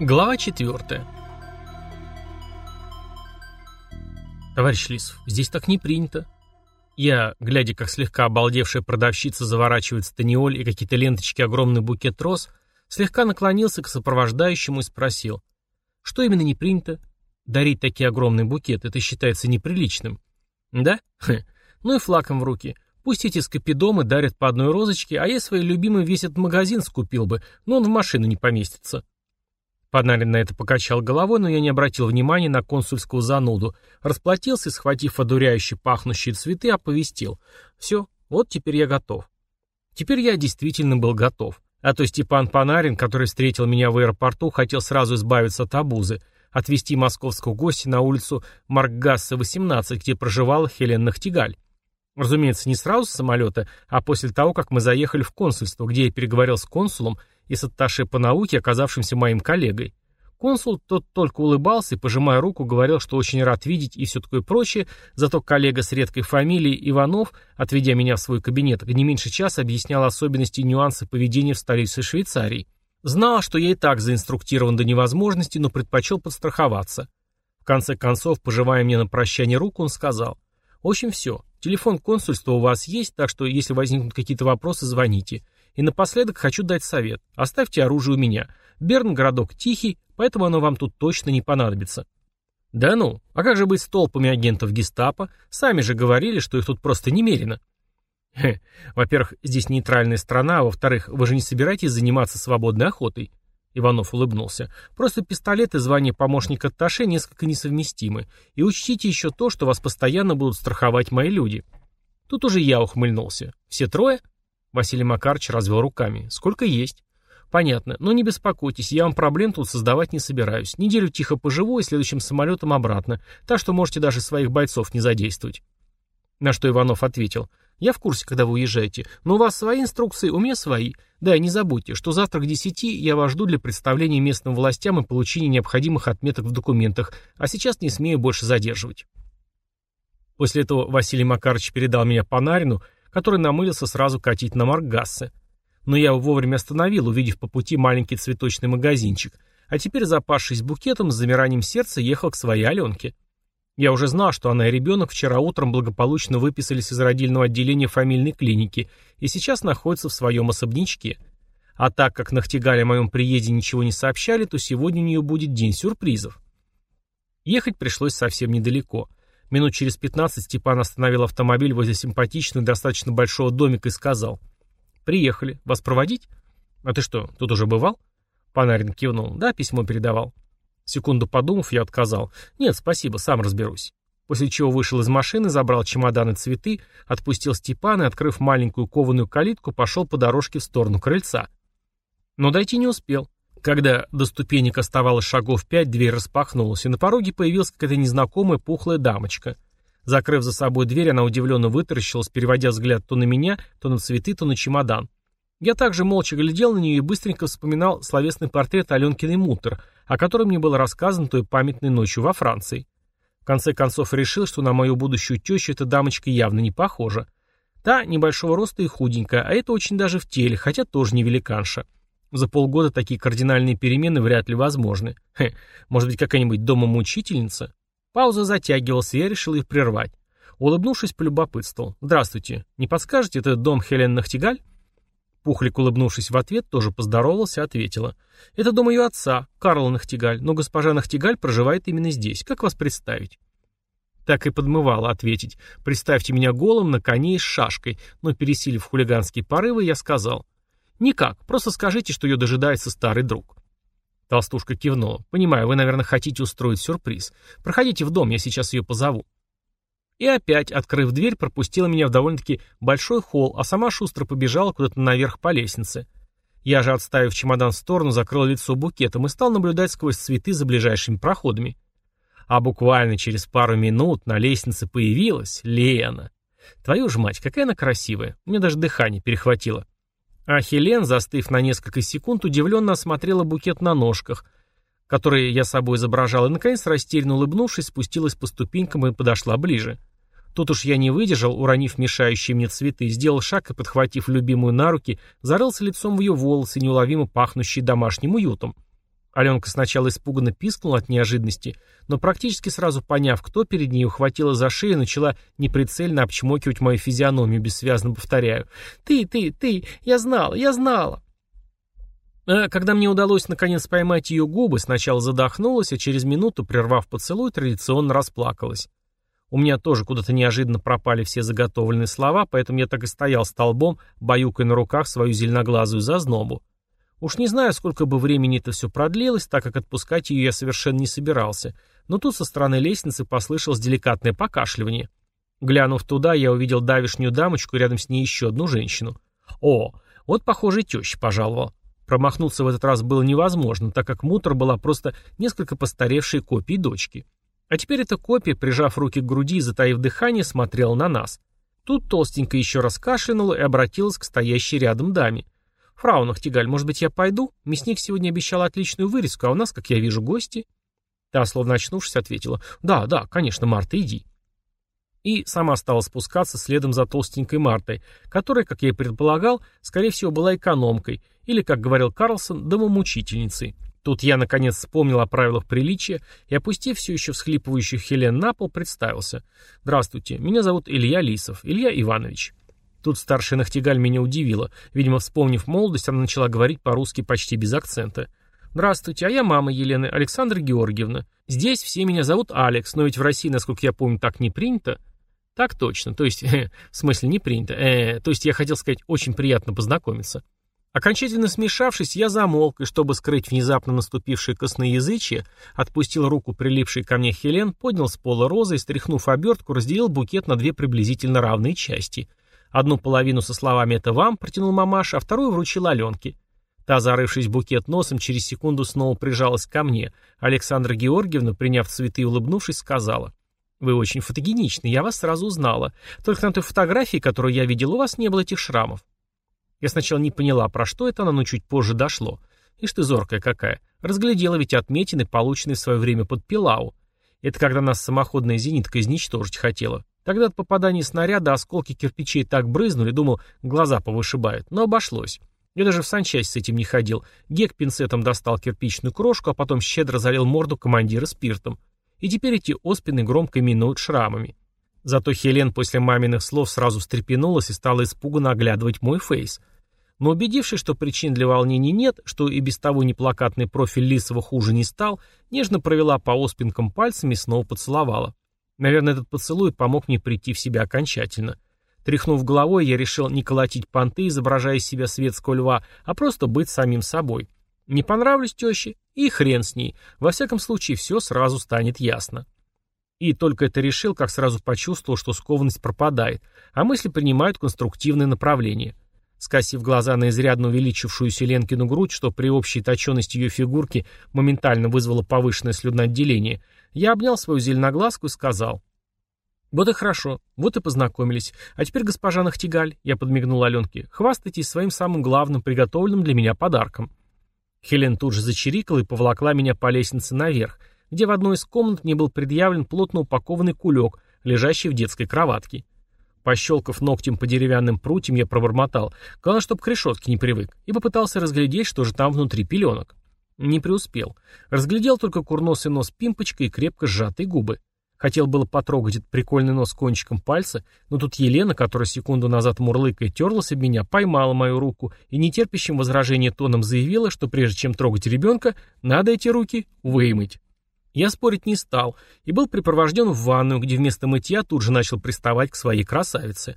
Глава 4. Товарищ Лисов, здесь так не принято. Я, глядя, как слегка обалдевшая продавщица заворачивает станиоль и какие-то ленточки огромный букет роз, слегка наклонился к сопровождающему и спросил, что именно не принято? Дарить такие огромные букеты, это считается неприличным. Да? Хе. Ну и флаком в руки. Пусть эти скопидомы дарят по одной розочке, а я своей любимой весь этот магазин скупил бы, но он в машину не поместится. Панарин на это покачал головой, но я не обратил внимания на консульскую зануду. Расплатился схватив одуряющие пахнущие цветы, оповестил. Все, вот теперь я готов. Теперь я действительно был готов. А то Степан Панарин, который встретил меня в аэропорту, хотел сразу избавиться от обузы, отвезти московского гостя на улицу Маркгасса, 18, где проживала Хелен Нахтигаль. Разумеется, не сразу с самолета, а после того, как мы заехали в консульство, где я переговорил с консулом и с атташе по науке, оказавшимся моим коллегой. Консул тот только улыбался и, пожимая руку, говорил, что очень рад видеть и все такое прочее, зато коллега с редкой фамилией Иванов, отведя меня в свой кабинет, не меньше часа объяснял особенности и нюансы поведения в столице Швейцарии. Знал, что я и так заинструктирован до невозможности, но предпочел подстраховаться. В конце концов, пожимая мне на прощание руку, он сказал, «В общем, все. Телефон консульства у вас есть, так что, если возникнут какие-то вопросы, звоните. И напоследок хочу дать совет. Оставьте оружие у меня. Берн городок тихий, поэтому оно вам тут точно не понадобится. Да ну, а как же быть с толпами агентов гестапо? Сами же говорили, что их тут просто немерено. Во-первых, здесь нейтральная страна, а во-вторых, вы же не собираетесь заниматься свободной охотой. Иванов улыбнулся. Просто пистолет и звание помощника Таше несколько несовместимы. И учтите еще то, что вас постоянно будут страховать мои люди. Тут уже я ухмыльнулся. Все трое? Василий Макарович развел руками. «Сколько есть?» «Понятно. Но не беспокойтесь, я вам проблем тут создавать не собираюсь. Неделю тихо поживу и следующим самолетом обратно, так что можете даже своих бойцов не задействовать». На что Иванов ответил. «Я в курсе, когда вы уезжаете, но у вас свои инструкции, у меня свои. Да, и не забудьте, что завтра к десяти я вас жду для представления местным властям и получения необходимых отметок в документах, а сейчас не смею больше задерживать». После этого Василий Макарович передал меня Панарину, который намылился сразу катить на Маркгассе. Но я его вовремя остановил, увидев по пути маленький цветочный магазинчик, а теперь, запавшись букетом, с замиранием сердца ехал к своей Аленке. Я уже знал, что она и ребенок вчера утром благополучно выписались из родильного отделения фамильной клиники и сейчас находятся в своем особнячке. А так как Нахтигаль о моем приезде ничего не сообщали, то сегодня у нее будет день сюрпризов. Ехать пришлось совсем недалеко – Минут через пятнадцать Степан остановил автомобиль возле симпатичного достаточно большого домика и сказал. «Приехали. Вас проводить?» «А ты что, тут уже бывал?» Панарин кивнул. «Да, письмо передавал». Секунду подумав, я отказал. «Нет, спасибо, сам разберусь». После чего вышел из машины, забрал чемоданы цветы, отпустил Степана и, открыв маленькую кованую калитку, пошел по дорожке в сторону крыльца. Но дойти не успел. Когда до ступенек оставалось шагов пять, дверь распахнулась, и на пороге появилась какая-то незнакомая пухлая дамочка. Закрыв за собой дверь, она удивленно вытаращилась, переводя взгляд то на меня, то на цветы, то на чемодан. Я также молча глядел на нее и быстренько вспоминал словесный портрет Аленкиной Мутер, о котором мне было рассказано той памятной ночью во Франции. В конце концов решил, что на мою будущую тещу эта дамочка явно не похожа. Та небольшого роста и худенькая, а это очень даже в теле, хотя тоже не великанша. За полгода такие кардинальные перемены вряд ли возможны. Хе, может быть, какая-нибудь домомучительница? Пауза затягивалась, и я решил их прервать. Улыбнувшись, полюбопытствовал. «Здравствуйте. Не подскажете, это дом Хелен Нахтигаль?» Пухлик, улыбнувшись в ответ, тоже поздоровался и ответила. «Это дом ее отца, Карла Нахтигаль, но госпожа Нахтигаль проживает именно здесь. Как вас представить?» Так и подмывала ответить. «Представьте меня голым на коне и с шашкой», но, пересилив хулиганские порывы, я сказал. «Никак. Просто скажите, что ее дожидается старый друг». Толстушка кивнула. «Понимаю, вы, наверное, хотите устроить сюрприз. Проходите в дом, я сейчас ее позову». И опять, открыв дверь, пропустила меня в довольно-таки большой холл, а сама шустро побежала куда-то наверх по лестнице. Я же, отставив чемодан в сторону, закрыл лицо букетом и стал наблюдать сквозь цветы за ближайшими проходами. А буквально через пару минут на лестнице появилась Лена. Твою ж мать, какая она красивая. Мне даже дыхание перехватило. А Хелен, застыв на несколько секунд, удивленно осмотрела букет на ножках, который я собой изображал, и, наконец, растерянно улыбнувшись, спустилась по ступенькам и подошла ближе. Тут уж я не выдержал, уронив мешающие мне цветы, сделал шаг и, подхватив любимую на руки, зарылся лицом в ее волосы, неуловимо пахнущие домашним уютом. Аленка сначала испуганно пискнула от неожиданности, но практически сразу поняв, кто перед ней, ухватила за шею и начала неприцельно обчмокивать мою физиономию, бессвязно повторяю. «Ты, ты, ты! Я знала, я знала!» А когда мне удалось наконец поймать ее губы, сначала задохнулась, а через минуту, прервав поцелуй, традиционно расплакалась. У меня тоже куда-то неожиданно пропали все заготовленные слова, поэтому я так и стоял столбом, баюкая на руках свою зеленоглазую зазнобу. Уж не знаю, сколько бы времени это все продлилось, так как отпускать ее я совершенно не собирался, но тут со стороны лестницы послышалось деликатное покашливание. Глянув туда, я увидел давишнюю дамочку рядом с ней еще одну женщину. О, вот, похоже, теща пожаловал. Промахнуться в этот раз было невозможно, так как мутор была просто несколько постаревшей копией дочки. А теперь эта копия, прижав руки к груди и затаив дыхание, смотрела на нас. Тут толстенько еще раз кашлянула и обратилась к стоящей рядом даме. «Фрау Нахтигаль, может быть, я пойду? Мясник сегодня обещал отличную вырезку, а у нас, как я вижу, гости». Та, словно очнувшись, ответила. «Да, да, конечно, Марта, иди». И сама стала спускаться следом за толстенькой Мартой, которая, как я и предполагал, скорее всего, была экономкой, или, как говорил Карлсон, домомучительницей. Тут я, наконец, вспомнил о правилах приличия и, опустив все еще всхлипывающую Хелен на пол, представился. «Здравствуйте, меня зовут Илья Лисов, Илья Иванович». Тут старшая Нахтигаль меня удивила. Видимо, вспомнив молодость, она начала говорить по-русски почти без акцента. «Здравствуйте, а я мама Елены, Александра Георгиевна. Здесь все меня зовут Алекс, но ведь в России, насколько я помню, так не принято». «Так точно, то есть, э, в смысле не принято, э, то есть я хотел сказать, очень приятно познакомиться». Окончательно смешавшись, я замолк, и чтобы скрыть внезапно наступившее косноязычие, отпустил руку прилипшей ко мне Хелен, поднял с пола розы и, стряхнув обертку, разделил букет на две приблизительно равные части – Одну половину со словами «это вам» протянул мамаша, а вторую вручил Аленке. Та, зарывшись в букет носом, через секунду снова прижалась ко мне. Александра Георгиевна, приняв цветы и улыбнувшись, сказала. «Вы очень фотогеничны, я вас сразу узнала. Только на той фотографии, которую я видел, у вас не было этих шрамов». Я сначала не поняла, про что это она, но чуть позже дошло. Ишь ты зоркая какая. Разглядела ведь отметины, полученные в свое время под Пилау. Это когда нас самоходная зенитка изничтожить хотела. Тогда от попадания снаряда осколки кирпичей так брызнули, думал, глаза повышибают, но обошлось. Я даже в санчасть с этим не ходил. Гек пинцетом достал кирпичную крошку, а потом щедро залил морду командира спиртом. И теперь эти оспины громко минуют шрамами. Зато Хелен после маминых слов сразу встрепенулась и стала испуганно оглядывать мой фейс. Но убедившись, что причин для волнений нет, что и без того неплакатный профиль Лисова хуже не стал, нежно провела по оспинкам пальцами и снова поцеловала. Наверное, этот поцелуй помог мне прийти в себя окончательно. Тряхнув головой, я решил не колотить понты, изображая из себя светского льва, а просто быть самим собой. Не понравлюсь теще, и хрен с ней. Во всяком случае, все сразу станет ясно. И только это решил, как сразу почувствовал, что скованность пропадает, а мысли принимают конструктивное направление. Скосив глаза на изрядно увеличившуюся Ленкину грудь, что при общей точенности ее фигурки моментально вызвало повышенное слюноотделение, я обнял свою зеленоглазку и сказал. «Вот и хорошо, вот и познакомились. А теперь, госпожа Нахтигаль, я подмигнул Аленке, хвастайтесь своим самым главным приготовленным для меня подарком». Хелен тут же зачирикала и поволокла меня по лестнице наверх, где в одной из комнат мне был предъявлен плотно упакованный кулек, лежащий в детской кроватке. Пощелкав ногтем по деревянным прутьям, я пробормотал. Главное, чтобы к решетке не привык, и попытался разглядеть, что же там внутри пеленок. Не преуспел. Разглядел только курносый нос пимпочка и крепко сжатые губы. Хотел было потрогать этот прикольный нос кончиком пальца, но тут Елена, которая секунду назад мурлыкая терлась об меня, поймала мою руку и нетерпящим возражения тоном заявила, что прежде чем трогать ребенка, надо эти руки вымыть. Я спорить не стал и был припровожден в ванную, где вместо мытья тут же начал приставать к своей красавице.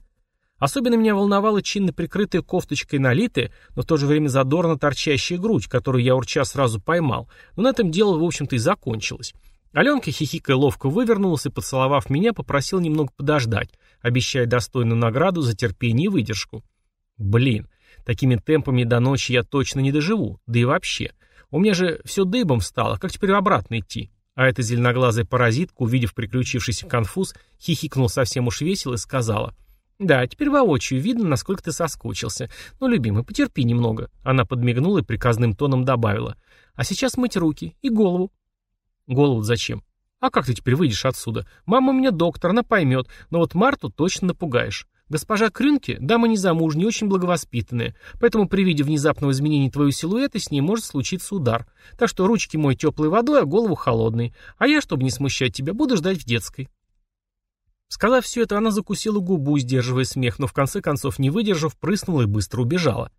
Особенно меня волновала чинно прикрытая кофточкой налитая, но в то же время задорно торчащая грудь, которую я урча сразу поймал, но на этом дело, в общем-то, и закончилось. Аленка, хихикая, ловко вывернулась и, поцеловав меня, попросил немного подождать, обещая достойную награду за терпение и выдержку. Блин, такими темпами до ночи я точно не доживу, да и вообще. У меня же все дыбом стало, как теперь обратно идти? А эта зеленоглазая паразитка, увидев приключившийся конфуз, хихикнул совсем уж весело и сказала — «Да, теперь воочию видно, насколько ты соскучился. Ну, любимый, потерпи немного». Она подмигнула и приказным тоном добавила. «А сейчас мыть руки и голову». «Голову зачем?» «А как ты теперь выйдешь отсюда? Мама у меня доктор, она поймет, но вот Марту точно напугаешь. Госпожа Крюнке – дама незамужняя, очень благовоспитанная, поэтому при виде внезапного изменения твоего силуэта с ней может случиться удар. Так что ручки мой теплой водой, а голову холодной. А я, чтобы не смущать тебя, буду ждать в детской». Сказав все это, она закусила губу, сдерживая смех, но в конце концов, не выдержав, прыснула и быстро убежала.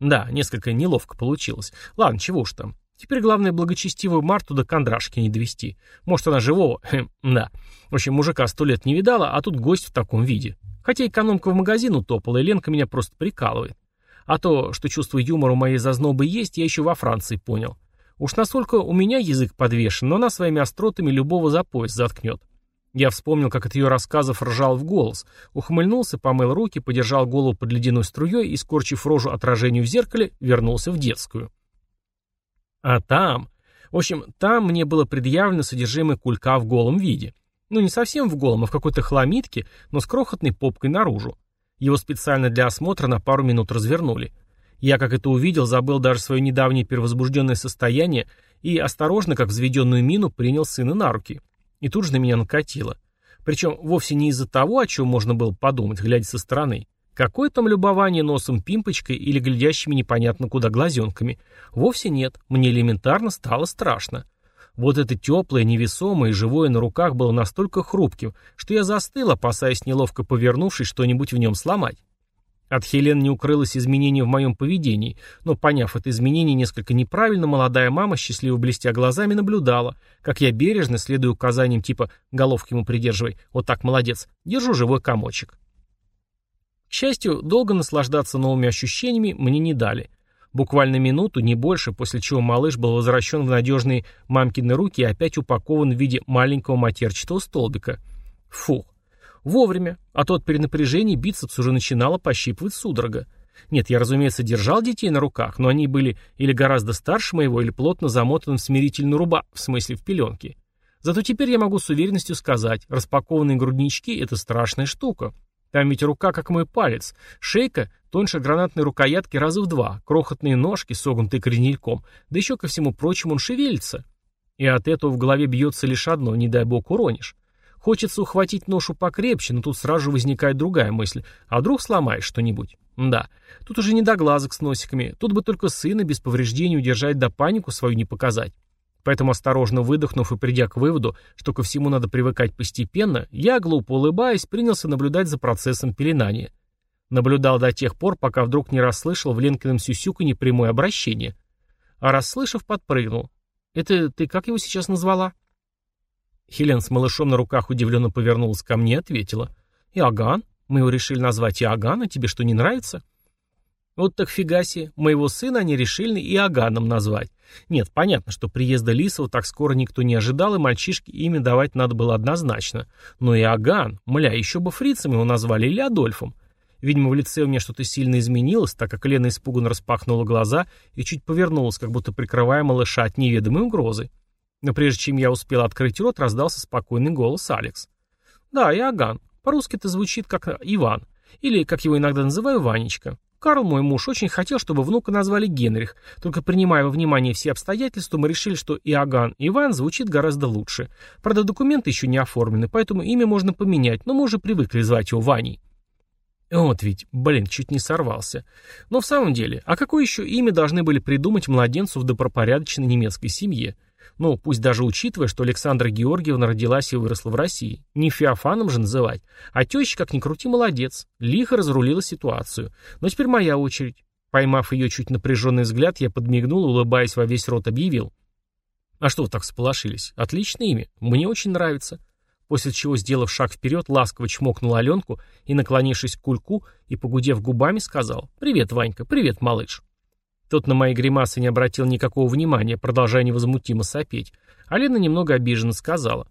Да, несколько неловко получилось. Ладно, чего уж там. Теперь главное благочестивую Марту до кондрашки не довести. Может, она живого? Хм, да. В общем, мужика сто лет не видала, а тут гость в таком виде. Хотя экономка в магазин утопала, и Ленка меня просто прикалывает. А то, что чувство юмора у моей зазнобы есть, я еще во Франции понял. Уж насколько у меня язык подвешен, но она своими остротами любого за пояс заткнет. Я вспомнил, как от ее рассказов ржал в голос, ухмыльнулся, помыл руки, подержал голову под ледяной струей и, скорчив рожу отражению в зеркале, вернулся в детскую. А там... В общем, там мне было предъявлено содержимое кулька в голом виде. Ну, не совсем в голом, а в какой-то хламидке, но с крохотной попкой наружу. Его специально для осмотра на пару минут развернули. Я, как это увидел, забыл даже свое недавнее перевозбужденное состояние и осторожно, как взведенную мину, принял сына на руки. И тут же на меня накатило. Причем вовсе не из-за того, о чем можно было подумать, глядя со стороны. Какое там любование носом пимпочкой или глядящими непонятно куда глазенками? Вовсе нет, мне элементарно стало страшно. Вот это теплое, невесомое и живое на руках было настолько хрупким, что я застыл, опасаясь неловко повернувшись что-нибудь в нем сломать. От Хелен не укрылось изменение в моем поведении, но, поняв это изменение несколько неправильно, молодая мама, счастливо блестя глазами, наблюдала, как я бережно, следуя указаниям типа «головки ему придерживай», «вот так, молодец», держу живой комочек. К счастью, долго наслаждаться новыми ощущениями мне не дали. Буквально минуту, не больше, после чего малыш был возвращен в надежные мамкины руки и опять упакован в виде маленького матерчатого столбика. Фух, Вовремя, а то от перенапряжения бицепс уже начинало пощипывать судорога. Нет, я, разумеется, держал детей на руках, но они были или гораздо старше моего, или плотно замотаны в смирительную руба, в смысле в пеленки. Зато теперь я могу с уверенностью сказать, распакованные груднички – это страшная штука. Там ведь рука как мой палец, шейка тоньше гранатной рукоятки раза в два, крохотные ножки, согнутые коренельком, да еще ко всему прочему он шевелится. И от этого в голове бьется лишь одно, не дай бог уронишь. Хочется ухватить ношу покрепче, но тут сразу же возникает другая мысль. А вдруг сломаешь что-нибудь? Да, тут уже не до глазок с носиками. Тут бы только сына без повреждений удержать да панику свою не показать. Поэтому, осторожно выдохнув и придя к выводу, что ко всему надо привыкать постепенно, я, глупо улыбаясь, принялся наблюдать за процессом пеленания. Наблюдал до тех пор, пока вдруг не расслышал в Ленкином сюсюканье прямое обращение. А расслышав, подпрыгнул. «Это ты как его сейчас назвала?» Хелен с малышом на руках удивленно повернулась ко мне и ответила. «Иоганн? Мы его решили назвать Иоганн, а тебе что, не нравится?» Вот так фига себе, моего сына они решили Иоганном назвать. Нет, понятно, что приезда Лисова так скоро никто не ожидал, и мальчишке имя давать надо было однозначно. Но Иоганн, мля, еще бы фрицем его назвали или Адольфом. Видимо, в лице у меня что-то сильно изменилось, так как Лена испуганно распахнула глаза и чуть повернулась, как будто прикрывая малыша от неведомой угрозы. Но прежде чем я успел открыть рот, раздался спокойный голос Алекс. «Да, Иоганн. По-русски это звучит как Иван. Или, как его иногда называю, Ванечка. Карл, мой муж, очень хотел, чтобы внука назвали Генрих, только принимая во внимание все обстоятельства, мы решили, что Иоганн Иван звучит гораздо лучше. Правда, документы еще не оформлены, поэтому имя можно поменять, но мы уже привыкли звать его Ваней. Вот ведь, блин, чуть не сорвался. Но в самом деле, а какое еще имя должны были придумать младенцу в добропорядочной немецкой семье? Ну, пусть даже учитывая, что Александра Георгиевна родилась и выросла в России. Не Феофаном же называть. А теща, как ни крути, молодец. Лихо разрулила ситуацию. Но теперь моя очередь. Поймав ее чуть напряженный взгляд, я подмигнул улыбаясь во весь рот, объявил. А что вы так сполошились? Отличное имя. Мне очень нравится. После чего, сделав шаг вперед, ласково чмокнул Аленку и, наклонившись к кульку и погудев губами, сказал «Привет, Ванька, привет, малыш». Тот на мои гримасы не обратил никакого внимания, продолжая невозмутимо сопеть. А Лена немного обиженно сказала.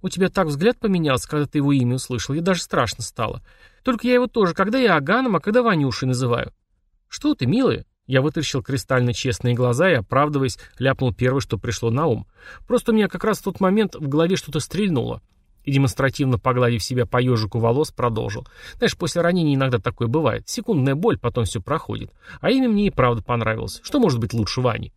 «У тебя так взгляд поменялся, когда ты его имя услышал, и даже страшно стало. Только я его тоже, когда я Аганом, а когда Ванюшей называю». «Что ты, милая?» Я вытащил кристально честные глаза и, оправдываясь, ляпнул первое, что пришло на ум. Просто у меня как раз в тот момент в голове что-то стрельнуло и, демонстративно погладив себя по ежику волос, продолжил. Знаешь, после ранения иногда такое бывает. Секундная боль, потом все проходит. А имя мне и правда понравилось. Что может быть лучше Вани?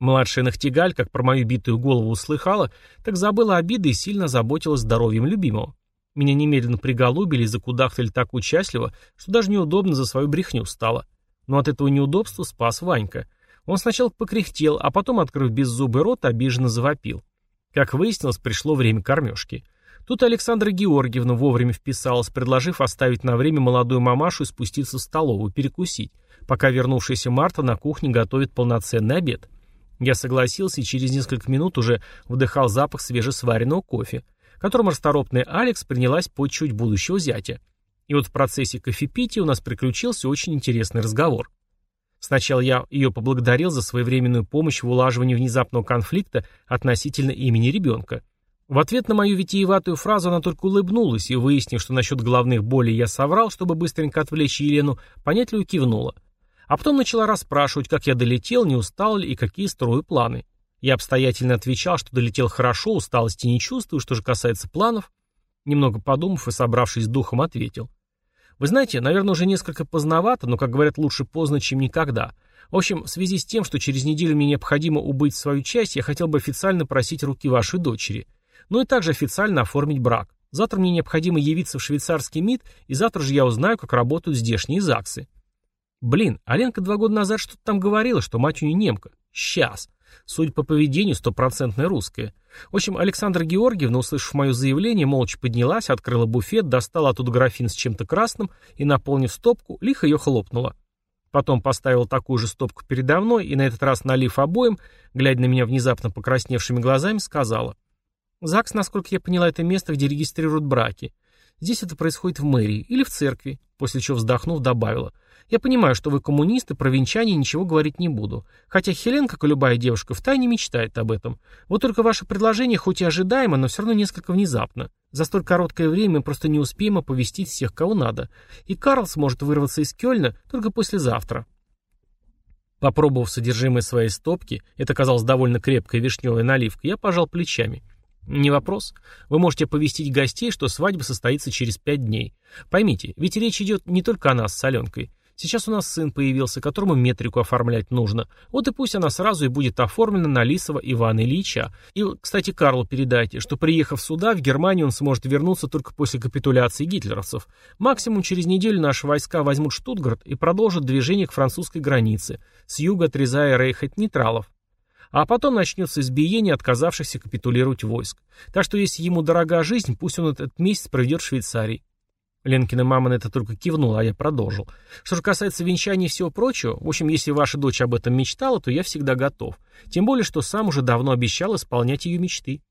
Младшая Нахтигаль, как про мою битую голову услыхала, так забыла обиды и сильно заботилась здоровьем любимого. Меня немедленно приголубили и закудахтали так участливо, что даже неудобно за свою брехню стало. Но от этого неудобства спас Ванька. Он сначала покряхтел, а потом, открыв беззубый рот, обиженно завопил. Как выяснилось, пришло время кормежки. Тут Александра Георгиевна вовремя вписалась, предложив оставить на время молодую мамашу и спуститься в столовую, перекусить, пока вернувшаяся Марта на кухне готовит полноценный обед. Я согласился и через несколько минут уже вдыхал запах свежесваренного кофе, которым расторопная Алекс принялась почуть будущего зятя. И вот в процессе кофепития у нас приключился очень интересный разговор. Сначала я ее поблагодарил за своевременную помощь в улаживании внезапного конфликта относительно имени ребенка. В ответ на мою витиеватую фразу она только улыбнулась и, выяснив, что насчет головных болей я соврал, чтобы быстренько отвлечь Елену, понятливо кивнула. А потом начала расспрашивать, как я долетел, не устал ли и какие строю планы. Я обстоятельно отвечал, что долетел хорошо, усталости не чувствую, что же касается планов. Немного подумав и собравшись с духом, ответил. Вы знаете, наверное, уже несколько поздновато, но, как говорят, лучше поздно, чем никогда. В общем, в связи с тем, что через неделю мне необходимо убыть свою часть, я хотел бы официально просить руки вашей дочери. Ну и также официально оформить брак. Завтра мне необходимо явиться в швейцарский МИД, и завтра же я узнаю, как работают здешние ЗАГСы. Блин, Аленка два года назад что-то там говорила, что мать у нее немка. Сейчас. Судя по поведению, стопроцентная русская. В общем, Александра Георгиевна, услышав мое заявление, молча поднялась, открыла буфет, достала оттуда графин с чем-то красным и, наполнив стопку, лихо ее хлопнула. Потом поставила такую же стопку передо мной и, на этот раз налив обоим, глядя на меня внезапно покрасневшими глазами, сказала. «ЗАГС, насколько я поняла, это место, где регистрируют браки. Здесь это происходит в мэрии или в церкви», после чего вздохнув, добавила. Я понимаю, что вы коммунисты, про венчание ничего говорить не буду. Хотя Хелен, как и любая девушка, втайне мечтает об этом. Вот только ваше предложение хоть и ожидаемо, но все равно несколько внезапно. За столь короткое время мы просто не успеем оповестить всех, кого надо. И Карл сможет вырваться из Кёльна только послезавтра. Попробовав содержимое своей стопки, это казалось довольно крепкой вишневой наливкой, я пожал плечами. Не вопрос. Вы можете оповестить гостей, что свадьба состоится через пять дней. Поймите, ведь речь идет не только о нас с Аленкой. Сейчас у нас сын появился, которому метрику оформлять нужно. Вот и пусть она сразу и будет оформлена на Лисова Ивана Ильича. И, кстати, Карлу передайте, что приехав сюда, в Германию он сможет вернуться только после капитуляции гитлеровцев. Максимум через неделю наши войска возьмут Штутгарт и продолжат движение к французской границе, с юга отрезая рейх от нейтралов. А потом начнется избиение отказавшихся капитулировать войск. Так что если ему дорога жизнь, пусть он этот месяц проведет в Швейцарии. Ленкина мама на это только кивнула, а я продолжил. Что же касается венчания и всего прочего, в общем, если ваша дочь об этом мечтала, то я всегда готов. Тем более, что сам уже давно обещал исполнять ее мечты.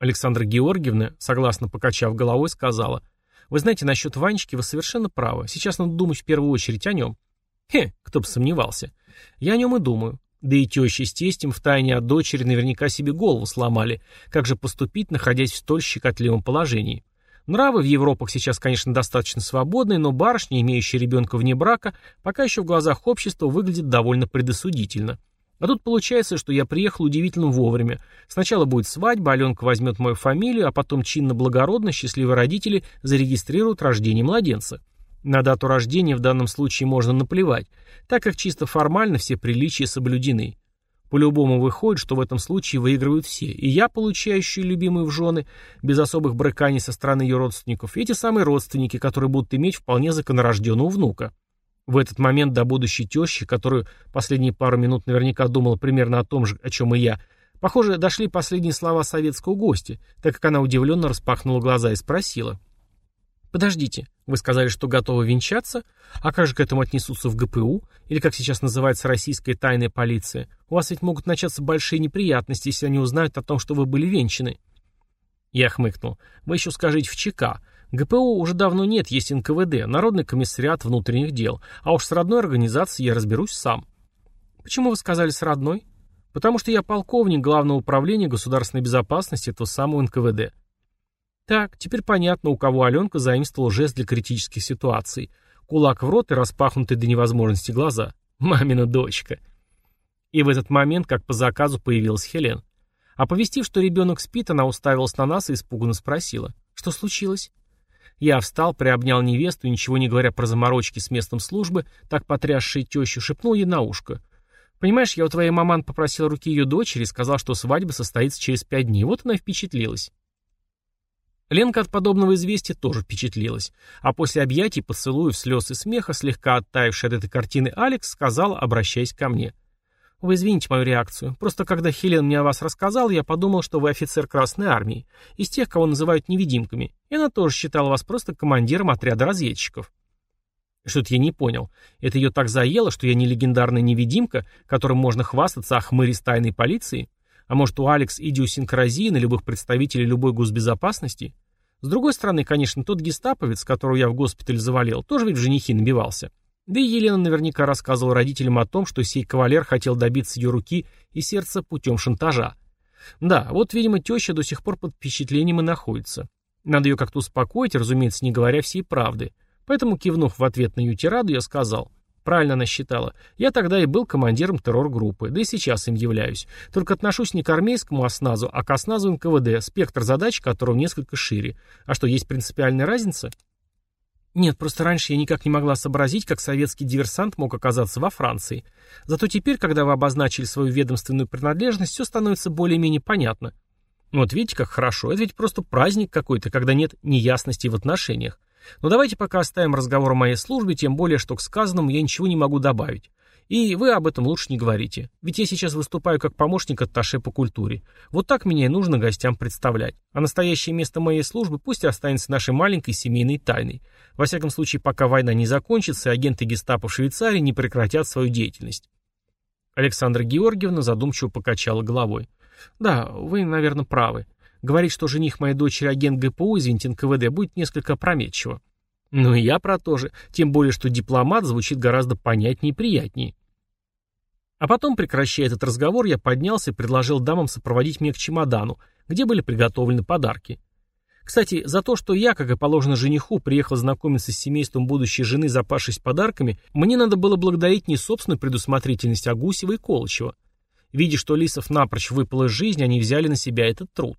Александра Георгиевна, согласно покачав головой, сказала, «Вы знаете, насчет Ванечки вы совершенно правы. Сейчас надо думать в первую очередь о нем». «Хе, кто бы сомневался. Я о нем и думаю. Да и теща с тестем втайне от дочери наверняка себе голову сломали. Как же поступить, находясь в столь щекотливом положении?» Нравы в Европах сейчас, конечно, достаточно свободные, но барышня, имеющая ребенка вне брака, пока еще в глазах общества выглядит довольно предосудительно. А тут получается, что я приехал удивительно вовремя. Сначала будет свадьба, Аленка возьмет мою фамилию, а потом чинно-благородно счастливые родители зарегистрируют рождение младенца. На дату рождения в данном случае можно наплевать, так как чисто формально все приличия соблюдены. По-любому выходит, что в этом случае выигрывают все. И я, получающий любимую в жены, без особых брыканий со стороны ее родственников, и эти самые родственники, которые будут иметь вполне законорожденного внука. В этот момент до будущей тещи, которую последние пару минут наверняка думала примерно о том же, о чем и я, похоже, дошли последние слова советского гостя, так как она удивленно распахнула глаза и спросила. «Подождите, вы сказали, что готовы венчаться? А как же к этому отнесутся в ГПУ? Или, как сейчас называется, российская тайная полиция? У вас ведь могут начаться большие неприятности, если они узнают о том, что вы были венчаны». Я хмыкнул. «Вы еще скажите в ЧК. ГПУ уже давно нет, есть НКВД, Народный комиссариат внутренних дел. А уж с родной организацией я разберусь сам». «Почему вы сказали с родной?» «Потому что я полковник Главного управления государственной безопасности этого самого НКВД». Так, теперь понятно, у кого Аленка заимствовала жест для критических ситуаций. Кулак в рот и распахнутые до невозможности глаза. Мамина дочка. И в этот момент, как по заказу, появилась Хелен. Оповестив, что ребенок спит, она уставилась на нас и испуганно спросила. «Что случилось?» Я встал, приобнял невесту ничего не говоря про заморочки с местом службы, так потрясшей тещу, шепнул ей на ушко. «Понимаешь, я у твоей маман попросил руки ее дочери и сказал, что свадьба состоится через пять дней. Вот она и впечатлилась». Ленка от подобного известия тоже впечатлилась, а после объятий, поцелуев, слез и смеха, слегка оттаившей от этой картины Алекс сказала, обращаясь ко мне. «Вы извините мою реакцию. Просто когда Хелен мне о вас рассказал, я подумал, что вы офицер Красной Армии, из тех, кого называют невидимками, и она тоже считала вас просто командиром отряда разведчиков». Что-то я не понял. Это ее так заело, что я не легендарная невидимка, которым можно хвастаться о хмыре с тайной полиции? А может, у Алекс идиосинкразия на любых представителей любой госбезопасности? С другой стороны, конечно, тот гестаповец, которого я в госпиталь завалил, тоже ведь в женихи набивался. Да и Елена наверняка рассказывала родителям о том, что сей кавалер хотел добиться ее руки и сердца путем шантажа. Да, вот, видимо, теща до сих пор под впечатлением и находится. Надо ее как-то успокоить, разумеется, не говоря всей правды. Поэтому, кивнув в ответ на ее тираду, я сказал, Правильно она считала. Я тогда и был командиром террор-группы, да и сейчас им являюсь. Только отношусь не к армейскому осназу, а к осназу НКВД, спектр задач которого несколько шире. А что, есть принципиальная разница? Нет, просто раньше я никак не могла сообразить, как советский диверсант мог оказаться во Франции. Зато теперь, когда вы обозначили свою ведомственную принадлежность, все становится более-менее понятно. Вот видите, как хорошо. Это ведь просто праздник какой-то, когда нет неясности в отношениях. Но давайте пока оставим разговор о моей службе, тем более, что к сказанному я ничего не могу добавить. И вы об этом лучше не говорите. Ведь я сейчас выступаю как помощник атташе по культуре. Вот так меня и нужно гостям представлять. А настоящее место моей службы пусть останется нашей маленькой семейной тайной. Во всяком случае, пока война не закончится, агенты гестапо в Швейцарии не прекратят свою деятельность. Александра Георгиевна задумчиво покачала головой. Да, вы, наверное, правы. Говорить, что жених моей дочери агент ГПУ из НКВД будет несколько опрометчиво. Ну и я про то же, тем более, что дипломат звучит гораздо понятнее и приятнее. А потом, прекращая этот разговор, я поднялся и предложил дамам сопроводить меня к чемодану, где были приготовлены подарки. Кстати, за то, что я, как и положено жениху, приехал знакомиться с семейством будущей жены, запавшись подарками, мне надо было благодарить не собственную предусмотрительность, а Гусева и Колычева. Видя, что Лисов напрочь выпал из жизни, они взяли на себя этот труд.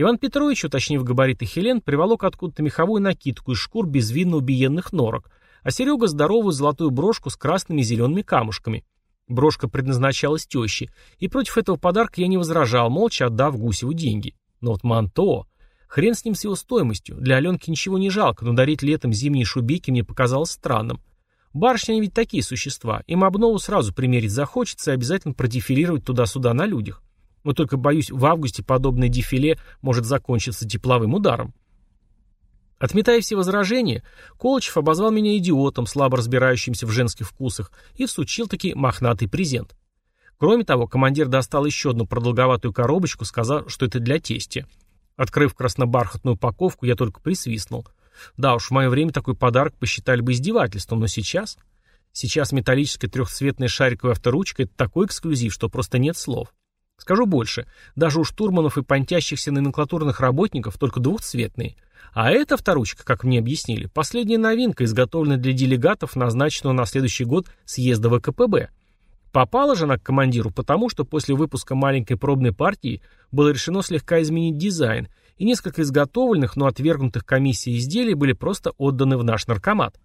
Иван Петрович, уточнив габариты Хелен, приволок откуда-то меховую накидку из шкур безвинно убиенных норок, а Серега здоровую золотую брошку с красными и зелеными камушками. Брошка предназначалась теще, и против этого подарка я не возражал, молча отдав Гусеву деньги. Но вот манто... Хрен с ним с его стоимостью. Для Аленки ничего не жалко, но дарить летом зимние шубейки мне показалось странным. Барышни ведь такие существа. Им обнову сразу примерить захочется и обязательно продефилировать туда-сюда на людях. Вот только, боюсь, в августе подобное дефиле может закончиться тепловым ударом. Отметая все возражения, Колычев обозвал меня идиотом, слабо разбирающимся в женских вкусах, и всучил таки мохнатый презент. Кроме того, командир достал еще одну продолговатую коробочку, сказав, что это для тестя. Открыв краснобархатную упаковку, я только присвистнул. Да уж, в мое время такой подарок посчитали бы издевательством, но сейчас... Сейчас металлическая трехцветная шариковая авторучка — это такой эксклюзив, что просто нет слов. Скажу больше, даже у штурманов и понтящихся номенклатурных работников только двухцветные. А эта вторучка, как мне объяснили, последняя новинка, изготовленная для делегатов, назначенного на следующий год съезда ВКПБ. Попала же она к командиру потому, что после выпуска маленькой пробной партии было решено слегка изменить дизайн, и несколько изготовленных, но отвергнутых комиссией изделий были просто отданы в наш наркомат.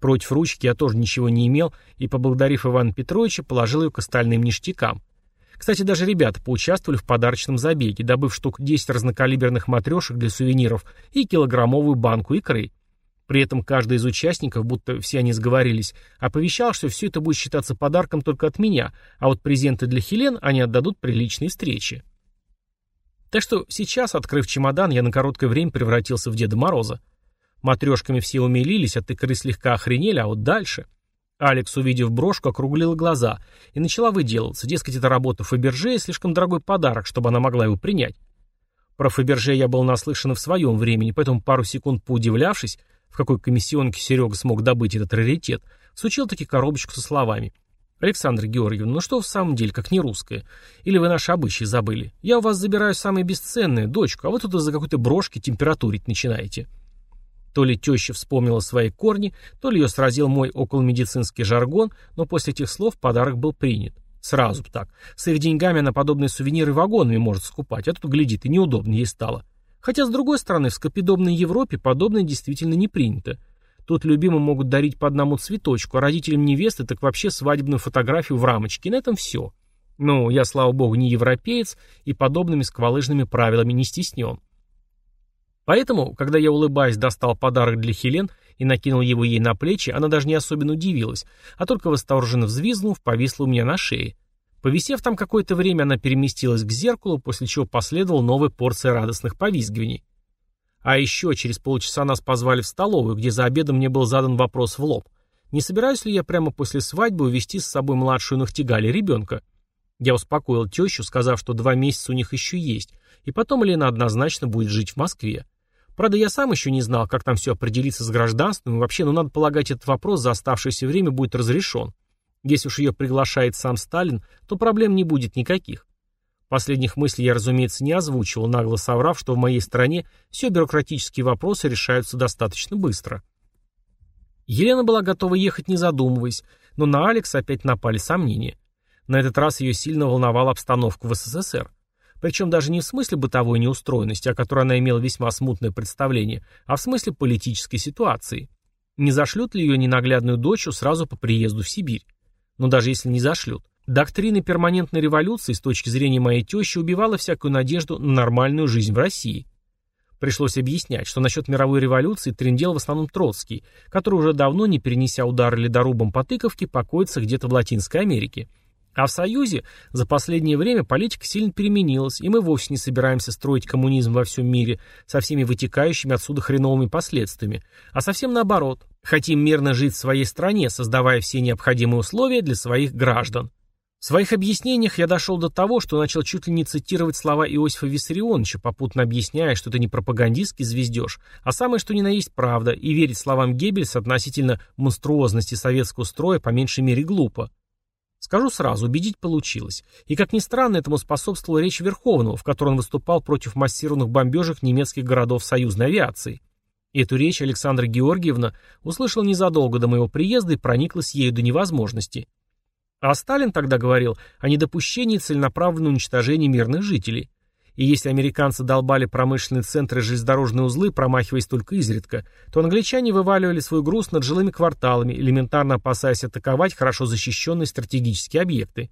Против ручки я тоже ничего не имел, и, поблагодарив Ивана Петровича, положил ее к остальным ништякам. Кстати, даже ребята поучаствовали в подарочном забеге, добыв штук 10 разнокалиберных матрешек для сувениров и килограммовую банку икры. При этом каждый из участников, будто все они сговорились, оповещал, что все это будет считаться подарком только от меня, а вот презенты для Хелен они отдадут при личной встрече. Так что сейчас, открыв чемодан, я на короткое время превратился в Деда Мороза. Матрешками все умилились, от икры слегка охренели, а вот дальше... Алекс, увидев брошку, округлила глаза и начала выделываться. Дескать, это работа Фаберже и слишком дорогой подарок, чтобы она могла его принять. Про Фаберже я был наслышан в своем времени, поэтому пару секунд поудивлявшись, в какой комиссионке Серега смог добыть этот раритет, сучил таки коробочку со словами. «Александр Георгиевна, ну что в самом деле, как не русская? Или вы наши обычаи забыли? Я у вас забираю самые бесценные, дочку, а вы тут из-за какой-то брошки температурить начинаете». То ли теща вспомнила свои корни, то ли ее сразил мой околомедицинский жаргон, но после этих слов подарок был принят. Сразу так. С их деньгами она подобные сувениры вагонами может скупать, а тут, глядит, и неудобно ей стало. Хотя, с другой стороны, в скопидобной Европе подобное действительно не принято. Тут любимым могут дарить по одному цветочку, а родителям невесты так вообще свадебную фотографию в рамочке. И на этом все. Ну, я, слава богу, не европеец и подобными сквалыжными правилами не стеснен. Поэтому, когда я, улыбаясь, достал подарок для Хелен и накинул его ей на плечи, она даже не особенно удивилась, а только восторженно взвизгнув, повисла у меня на шее. Повисев там какое-то время, она переместилась к зеркалу, после чего последовала новая порция радостных повизгиваний. А еще через полчаса нас позвали в столовую, где за обедом мне был задан вопрос в лоб. Не собираюсь ли я прямо после свадьбы увезти с собой младшую Нахтигаль ребенка? Я успокоил тещу, сказав, что два месяца у них еще есть, и потом Лена однозначно будет жить в Москве. Правда, я сам еще не знал, как там все определится с гражданством, и вообще, ну, надо полагать, этот вопрос за оставшееся время будет разрешен. Если уж ее приглашает сам Сталин, то проблем не будет никаких. Последних мыслей я, разумеется, не озвучивал, нагло соврав, что в моей стране все бюрократические вопросы решаются достаточно быстро. Елена была готова ехать не задумываясь, но на Алекс опять напали сомнения. На этот раз ее сильно волновала обстановка в СССР. Причем даже не в смысле бытовой неустроенности, о которой она имела весьма смутное представление, а в смысле политической ситуации. Не зашлют ли ее ненаглядную дочь сразу по приезду в Сибирь? Но даже если не зашлют, доктрина перманентной революции с точки зрения моей тещи убивала всякую надежду на нормальную жизнь в России. Пришлось объяснять, что насчет мировой революции трендел в основном Троцкий, который уже давно, не перенеся удары ледорубом по тыковке, покоится где-то в Латинской Америке. А в Союзе за последнее время политика сильно переменилась, и мы вовсе не собираемся строить коммунизм во всем мире со всеми вытекающими отсюда хреновыми последствиями, а совсем наоборот. Хотим мирно жить в своей стране, создавая все необходимые условия для своих граждан. В своих объяснениях я дошел до того, что начал чуть ли не цитировать слова Иосифа Виссарионовича, попутно объясняя, что это не пропагандистский звездеж, а самое что ни на есть правда, и верить словам Геббельса относительно монструозности советского строя по меньшей мере глупо. Скажу сразу, убедить получилось. И, как ни странно, этому способствовала речь Верховного, в которой он выступал против массированных бомбежек немецких городов союзной авиации. Эту речь Александра Георгиевна услышала незадолго до моего приезда и прониклась ею до невозможности. А Сталин тогда говорил о недопущении целенаправленного уничтожения мирных жителей. И если американцы долбали промышленные центры и железнодорожные узлы, промахиваясь только изредка, то англичане вываливали свой груз над жилыми кварталами, элементарно опасаясь атаковать хорошо защищенные стратегические объекты.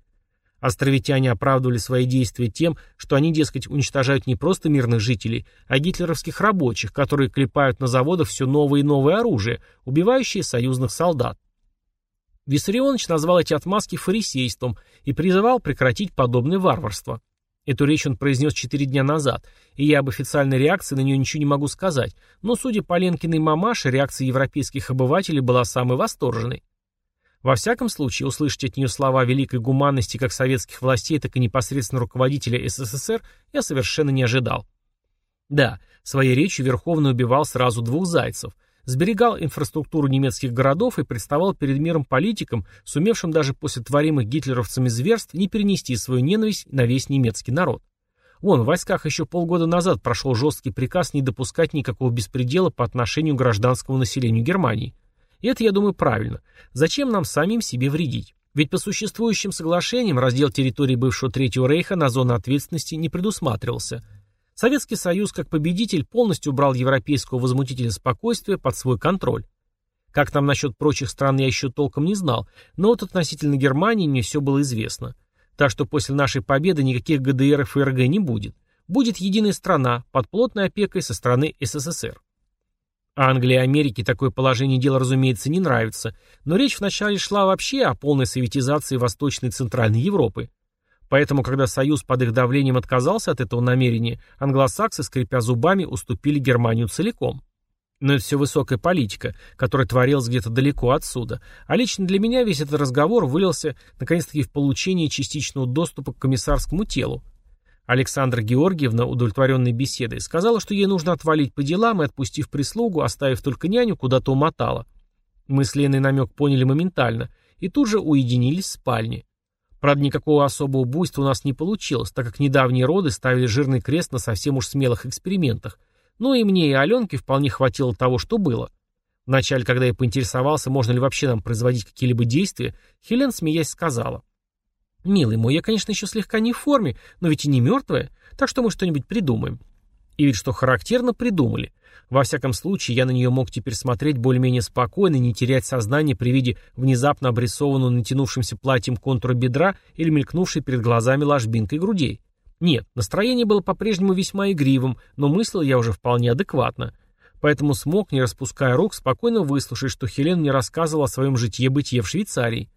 Островитяне оправдывали свои действия тем, что они, дескать, уничтожают не просто мирных жителей, а гитлеровских рабочих, которые клепают на заводах все новое и новое оружие, убивающее союзных солдат. Виссарионович назвал эти отмазки фарисейством и призывал прекратить подобное варварство. Эту речь он произнес четыре дня назад, и я об официальной реакции на нее ничего не могу сказать, но, судя по Ленкиной мамаше, реакция европейских обывателей была самой восторженной. Во всяком случае, услышать от нее слова великой гуманности как советских властей, так и непосредственно руководителя СССР я совершенно не ожидал. Да, своей речью Верховный убивал сразу двух зайцев – сберегал инфраструктуру немецких городов и представал перед миром политикам, сумевшим даже после творимых гитлеровцами зверств не перенести свою ненависть на весь немецкий народ. Вон, в войсках еще полгода назад прошел жесткий приказ не допускать никакого беспредела по отношению к гражданскому населению Германии. И это, я думаю, правильно. Зачем нам самим себе вредить? Ведь по существующим соглашениям раздел территории бывшего Третьего Рейха на зону ответственности не предусматривался – Советский Союз как победитель полностью убрал европейского возмутителя спокойствия под свой контроль. Как там насчет прочих стран я еще толком не знал, но вот относительно Германии мне все было известно. Так что после нашей победы никаких ГДР и ФРГ не будет. Будет единая страна под плотной опекой со стороны СССР. Англии и Америке такое положение дела, разумеется, не нравится, но речь вначале шла вообще о полной советизации Восточной и Центральной Европы. Поэтому, когда Союз под их давлением отказался от этого намерения, англосаксы, скрипя зубами, уступили Германию целиком. Но это все высокая политика, которая творилась где-то далеко отсюда. А лично для меня весь этот разговор вылился, наконец-таки, в получение частичного доступа к комиссарскому телу. Александра Георгиевна, удовлетворенной беседой, сказала, что ей нужно отвалить по делам и, отпустив прислугу, оставив только няню, куда-то умотала. Мы с Леной намек поняли моментально и тут же уединились в спальне. Правда, никакого особого буйства у нас не получилось, так как недавние роды ставили жирный крест на совсем уж смелых экспериментах. Ну и мне, и Аленке вполне хватило того, что было. Вначале, когда я поинтересовался, можно ли вообще нам производить какие-либо действия, Хелен, смеясь, сказала. «Милый мой, я, конечно, еще слегка не в форме, но ведь и не мертвая, так что мы что-нибудь придумаем». И ведь что характерно, придумали. Во всяком случае, я на нее мог теперь смотреть более-менее спокойно и не терять сознание при виде внезапно обрисованного натянувшимся платьем контура бедра или мелькнувшей перед глазами ложбинкой грудей. Нет, настроение было по-прежнему весьма игривым, но мыслил я уже вполне адекватно. Поэтому смог, не распуская рук, спокойно выслушать, что Хелен мне рассказывала о своем житье-бытие в Швейцарии.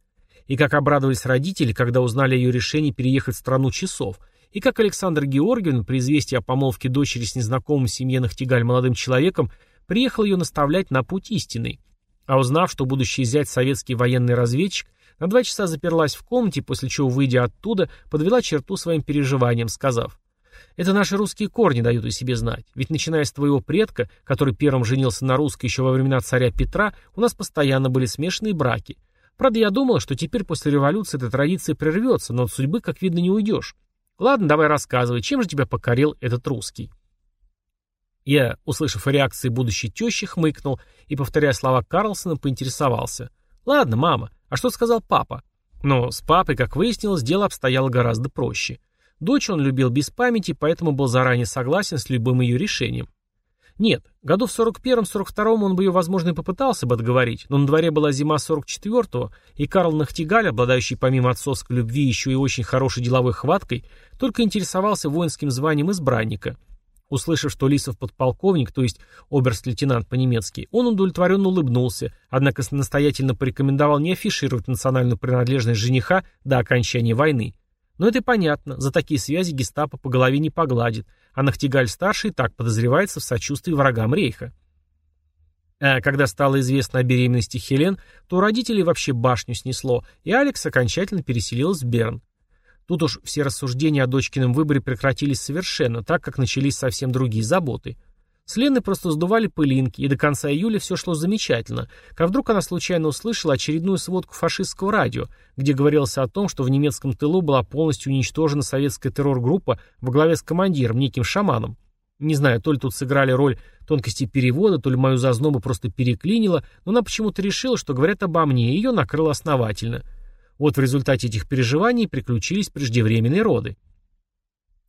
И как обрадовались родители, когда узнали о ее решении переехать в страну часов, и как Александр Георгиевна при известии о помолвке дочери с незнакомым семье Нахтигаль молодым человеком приехал ее наставлять на путь истинный. А узнав, что будущий зять советский военный разведчик, на два часа заперлась в комнате, после чего, выйдя оттуда, подвела черту своим переживаниям, сказав, «Это наши русские корни дают о себе знать, ведь начиная с твоего предка, который первым женился на русской еще во времена царя Петра, у нас постоянно были смешанные браки. Правда, я думала, что теперь после революции эта традиция прервется, но от судьбы, как видно, не уйдешь. Ладно, давай рассказывай, чем же тебя покорил этот русский?» Я, услышав реакции будущей тещи, хмыкнул и, повторяя слова Карлсона, поинтересовался. «Ладно, мама, а что сказал папа? Но с папой, как выяснилось, дело обстояло гораздо проще. Дочь он любил без памяти, поэтому был заранее согласен с любым ее решением. Нет, году в 41-42 он бы ее, возможно, и попытался бы отговорить, но на дворе была зима 44-го, и Карл Нахтигаль, обладающий помимо отцовской любви еще и очень хорошей деловой хваткой, только интересовался воинским званием избранника – Услышав, что Лисов подполковник, то есть оберст-лейтенант по-немецки, он удовлетворенно улыбнулся, однако настоятельно порекомендовал не афишировать национальную принадлежность жениха до окончания войны. Но это понятно, за такие связи гестапо по голове не погладит, а Нахтигаль-старший так подозревается в сочувствии врагам рейха. А когда стало известно о беременности Хелен, то у родителей вообще башню снесло, и Алекс окончательно переселилась в Берн. Тут уж все рассуждения о дочкином выборе прекратились совершенно, так как начались совсем другие заботы. С Леной просто сдували пылинки, и до конца июля все шло замечательно, как вдруг она случайно услышала очередную сводку фашистского радио, где говорилось о том, что в немецком тылу была полностью уничтожена советская террор-группа во главе с командиром, неким шаманом. Не знаю, то ли тут сыграли роль тонкости перевода, то ли мою зазнобу просто переклинило, но она почему-то решила, что говорят обо мне, и ее накрыло основательно – вот в результате этих переживаний приключились преждевременные роды.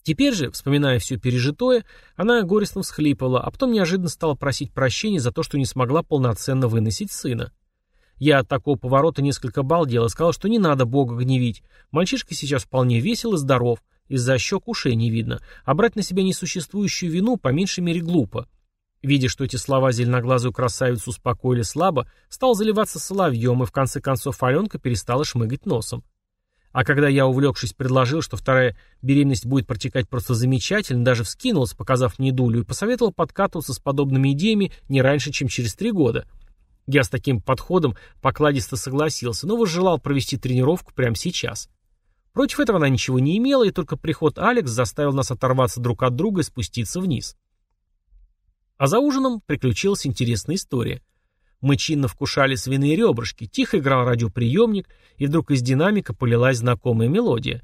Теперь же, вспоминая все пережитое, она горестно всхлипывала, а потом неожиданно стала просить прощения за то, что не смогла полноценно выносить сына. Я от такого поворота несколько балдел и сказал, что не надо Бога гневить. Мальчишка сейчас вполне весел и здоров, из-за щек ушей не видно, а брать на себя несуществующую вину по меньшей мере глупо. Видя, что эти слова зеленоглазую красавицу успокоили слабо, стал заливаться соловьем, и в конце концов Аленка перестала шмыгать носом. А когда я, увлекшись, предложил, что вторая беременность будет протекать просто замечательно, даже вскинулся, показав мне дулю, и посоветовал подкатываться с подобными идеями не раньше, чем через три года. Я с таким подходом покладисто согласился, но возжелал провести тренировку прямо сейчас. Против этого она ничего не имела, и только приход Алекс заставил нас оторваться друг от друга и спуститься вниз. А за ужином приключилась интересная история. Мы чинно вкушали свиные ребрышки, тихо играл радиоприемник, и вдруг из динамика полилась знакомая мелодия.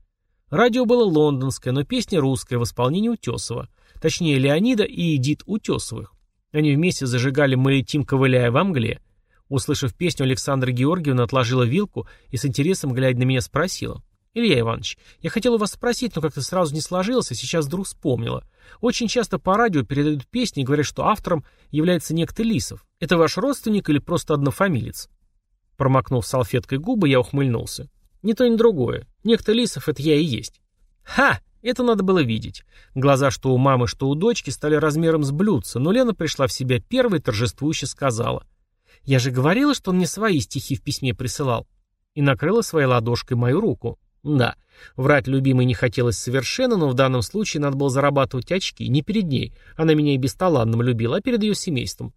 Радио было лондонское, но песня русская в исполнении Утесова. Точнее, Леонида и Эдит Утесовых. Они вместе зажигали «Мы летим, ковыляя в Англии». Услышав песню, Александра Георгиевна отложила вилку и с интересом, глядя на меня, спросила. «Илья Иванович, я хотел у вас спросить, но как-то сразу не сложилось, а сейчас вдруг вспомнила. Очень часто по радио передают песни и говорят, что автором является некто Лисов. Это ваш родственник или просто однофамилец?» Промокнув салфеткой губы, я ухмыльнулся. «Ни то, ни другое. Некто Лисов — это я и есть». «Ха! Это надо было видеть. Глаза что у мамы, что у дочки стали размером с блюдца, но Лена пришла в себя первой торжествующе сказала. «Я же говорила, что он мне свои стихи в письме присылал». И накрыла своей ладошкой мою руку. Да, врать любимой не хотелось совершенно, но в данном случае надо было зарабатывать очки, не перед ней. Она меня и без таланным любила, а перед ее семейством.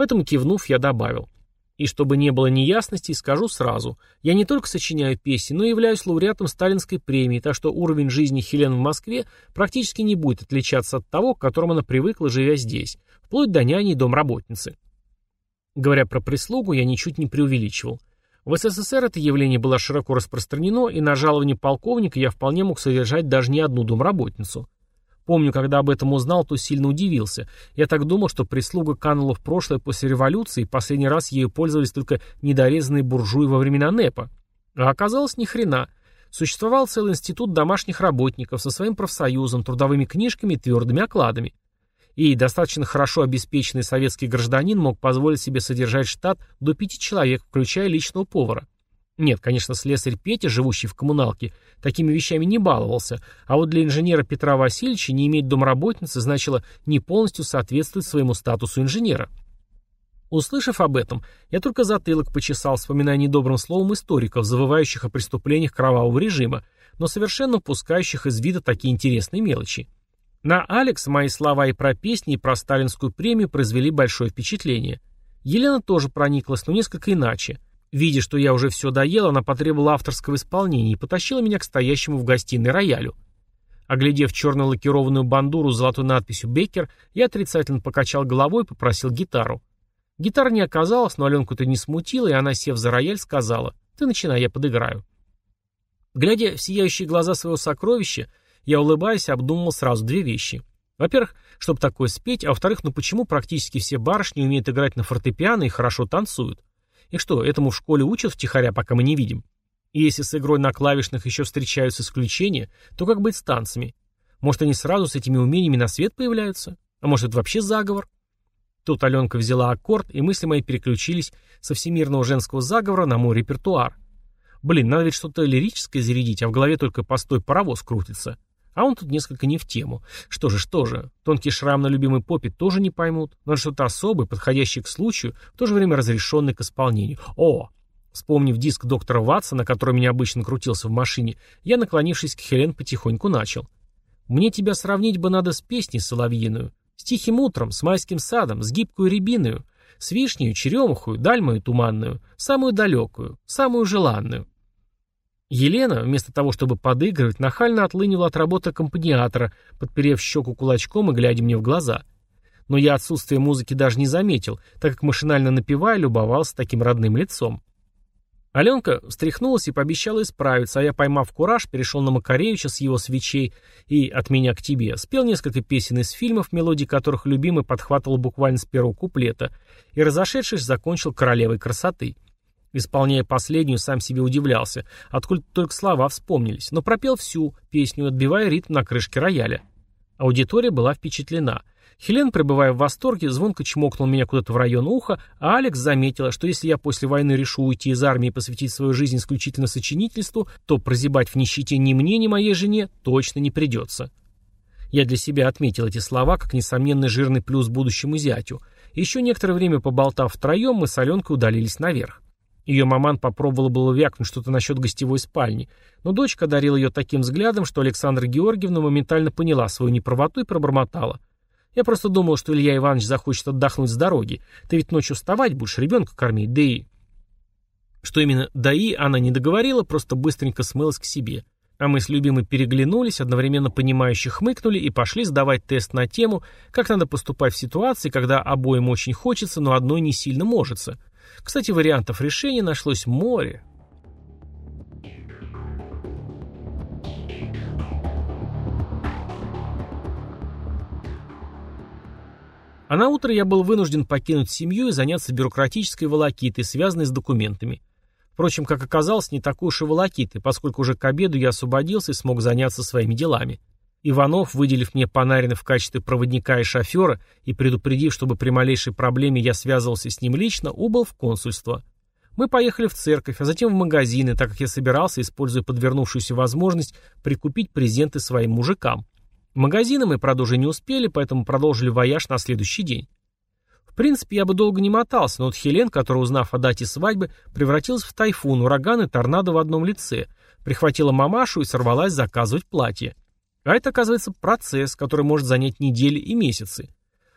Поэтому, кивнув, я добавил. И чтобы не было неясностей, скажу сразу. Я не только сочиняю песни, но и являюсь лауреатом сталинской премии, так что уровень жизни Хелен в Москве практически не будет отличаться от того, к которому она привыкла, живя здесь, вплоть до няни и домработницы. Говоря про прислугу, я ничуть не преувеличивал. В СССР это явление было широко распространено, и на жалование полковника я вполне мог содержать даже не одну домработницу. Помню, когда об этом узнал, то сильно удивился. Я так думал, что прислуга канула в прошлое после революции, последний раз ею пользовались только недорезанные буржуи во времена НЭПа. А оказалось ни хрена. Существовал целый институт домашних работников со своим профсоюзом, трудовыми книжками и твердыми окладами и достаточно хорошо обеспеченный советский гражданин мог позволить себе содержать штат до пяти человек, включая личного повара. Нет, конечно, слесарь Петя, живущий в коммуналке, такими вещами не баловался, а вот для инженера Петра Васильевича не иметь домработницы значило не полностью соответствовать своему статусу инженера. Услышав об этом, я только затылок почесал, вспоминая недобрым словом историков, завывающих о преступлениях кровавого режима, но совершенно упускающих из вида такие интересные мелочи. На Алекс мои слова и про песни, и про сталинскую премию произвели большое впечатление. Елена тоже прониклась, но несколько иначе – Видя, что я уже все доел, она потребовала авторского исполнения и потащила меня к стоящему в гостиной роялю. Оглядев черную лакированную бандуру с золотой надписью «Беккер», я отрицательно покачал головой и попросил гитару. Гитара не оказалась, но Аленку это не смутило, и она, сев за рояль, сказала «Ты начинай, я подыграю». Глядя в сияющие глаза своего сокровища, я, улыбаясь, обдумал сразу две вещи. Во-первых, чтобы такое спеть, а во-вторых, ну почему практически все барышни умеют играть на фортепиано и хорошо танцуют? И что, этому в школе учат втихаря, пока мы не видим? И если с игрой на клавишных еще встречаются исключения, то как быть с танцами? Может, они сразу с этими умениями на свет появляются? А может, это вообще заговор? Тут Аленка взяла аккорд, и мысли мои переключились со всемирного женского заговора на мой репертуар. Блин, надо ведь что-то лирическое зарядить, а в голове только постой паровоз крутится. А он тут несколько не в тему. Что же, что же, тонкий шрам на любимой попе тоже не поймут. Но что-то особое, подходящее к случаю, в то же время разрешенное к исполнению. О! Вспомнив диск доктора Ватсона, который меня обычно крутился в машине, я, наклонившись к Хелен, потихоньку начал. Мне тебя сравнить бы надо с песней соловьиную, с тихим утром, с майским садом, с гибкую рябиную, с вишнею, черемухою, даль мою туманную, самую далекую, самую желанную. Елена, вместо того, чтобы подыгрывать, нахально отлынила от работы аккомпаниатора, подперев щеку кулачком и глядя мне в глаза. Но я отсутствие музыки даже не заметил, так как машинально напевая любовался таким родным лицом. Аленка встряхнулась и пообещала исправиться, а я, поймав кураж, перешел на Макаревича с его свечей и «От меня к тебе», спел несколько песен из фильмов, мелодии которых любимый подхватывал буквально с первого куплета, и, разошедшись, закончил «Королевой красоты». Исполняя последнюю, сам себе удивлялся, откуда только слова вспомнились, но пропел всю песню, отбивая ритм на крышке рояля. Аудитория была впечатлена. Хелен, пребывая в восторге, звонко чмокнул меня куда-то в район уха, а Алекс заметила, что если я после войны решу уйти из армии и посвятить свою жизнь исключительно сочинительству, то прозябать в нищете ни мне, ни моей жене точно не придется. Я для себя отметил эти слова как несомненный жирный плюс будущему зятю. Еще некоторое время поболтав втроем, мы с Аленкой удалились наверх. Ее маман попробовала было вякнуть что-то насчет гостевой спальни, но дочка одарила ее таким взглядом, что Александра Георгиевна моментально поняла свою неправоту и пробормотала. «Я просто думал, что Илья Иванович захочет отдохнуть с дороги. Ты ведь ночью вставать будешь, ребенка кормить, да и...» Что именно «да и» она не договорила, просто быстренько смылась к себе. А мы с любимой переглянулись, одновременно понимающе хмыкнули и пошли сдавать тест на тему, как надо поступать в ситуации, когда обоим очень хочется, но одной не сильно можется – кстати, вариантов решения нашлось море. А на утро я был вынужден покинуть семью и заняться бюрократической волокитой, связанной с документами. Впрочем, как оказалось, не такой уж и волокитой, поскольку уже к обеду я освободился и смог заняться своими делами. Иванов, выделив мне Панарина в качестве проводника и шофера и предупредив, чтобы при малейшей проблеме я связывался с ним лично, убыл в консульство. Мы поехали в церковь, а затем в магазины, так как я собирался, используя подвернувшуюся возможность, прикупить презенты своим мужикам. Магазины мы, правда, уже не успели, поэтому продолжили вояж на следующий день. В принципе, я бы долго не мотался, но вот Хелен, которая, узнав о дате свадьбы, превратилась в тайфун, ураган и торнадо в одном лице, прихватила мамашу и сорвалась заказывать платье. А это, оказывается, процесс, который может занять недели и месяцы.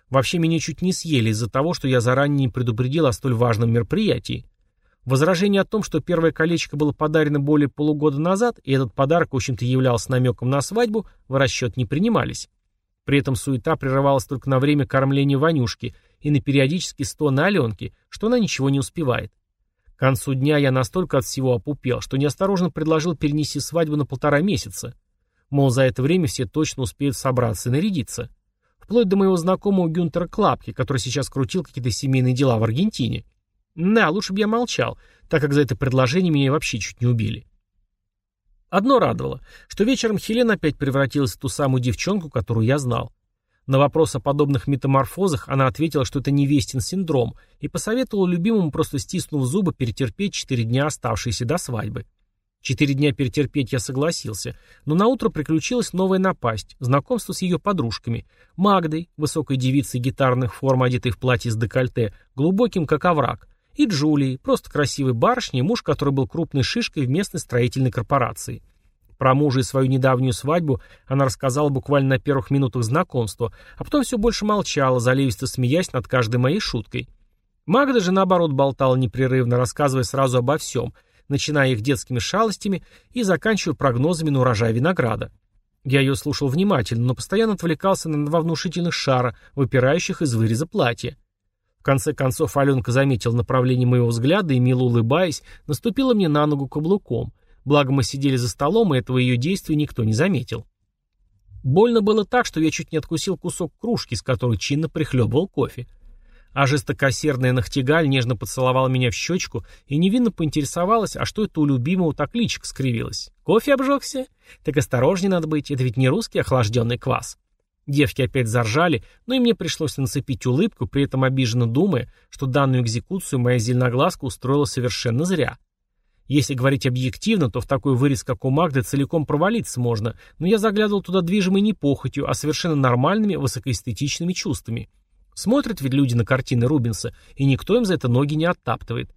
Вообще меня чуть не съели из-за того, что я заранее не предупредил о столь важном мероприятии. Возражение о том, что первое колечко было подарено более полугода назад, и этот подарок, в общем-то, являлся намеком на свадьбу, в расчет не принимались. При этом суета прерывалась только на время кормления Ванюшки и на периодически стоны Аленки, что она ничего не успевает. К концу дня я настолько от всего опупел, что неосторожно предложил перенести свадьбу на полтора месяца. Мол, за это время все точно успеют собраться и нарядиться. Вплоть до моего знакомого Гюнтера Клапки, который сейчас крутил какие-то семейные дела в Аргентине. Да, лучше бы я молчал, так как за это предложение меня вообще чуть не убили. Одно радовало, что вечером Хелена опять превратилась в ту самую девчонку, которую я знал. На вопрос о подобных метаморфозах она ответила, что это не Вестин синдром, и посоветовала любимому просто стиснув зубы перетерпеть четыре дня, оставшиеся до свадьбы. Четыре дня перетерпеть я согласился, но на утро приключилась новая напасть, знакомство с ее подружками. Магдой, высокой девицей гитарных форм, одетой в платье с декольте, глубоким как овраг, и Джулией, просто красивой барышней, муж который был крупной шишкой в местной строительной корпорации. Про мужа и свою недавнюю свадьбу она рассказала буквально на первых минутах знакомства, а потом все больше молчала, заливисто смеясь над каждой моей шуткой. Магда же, наоборот, болтала непрерывно, рассказывая сразу обо всем, начиная их детскими шалостями и заканчивая прогнозами на урожай винограда. Я ее слушал внимательно, но постоянно отвлекался на два внушительных шара, выпирающих из выреза платья. В конце концов Аленка заметила направление моего взгляда и, мило улыбаясь, наступила мне на ногу каблуком — Благо мы сидели за столом, и этого ее действия никто не заметил. Больно было так, что я чуть не откусил кусок кружки, с которой чинно прихлебывал кофе. А жестокосердная Нахтигаль нежно поцеловала меня в щечку и невинно поинтересовалась, а что это у любимого так личико скривилось. Кофе обжегся? Так осторожнее надо быть, это ведь не русский охлажденный квас. Девки опять заржали, но и мне пришлось нацепить улыбку, при этом обиженно думая, что данную экзекуцию моя зеленоглазка устроила совершенно зря. Если говорить объективно, то в такой вырез, как у Магды, целиком провалиться можно, но я заглядывал туда движимой не похотью, а совершенно нормальными, высокоэстетичными чувствами. Смотрят ведь люди на картины Рубинса, и никто им за это ноги не оттаптывает.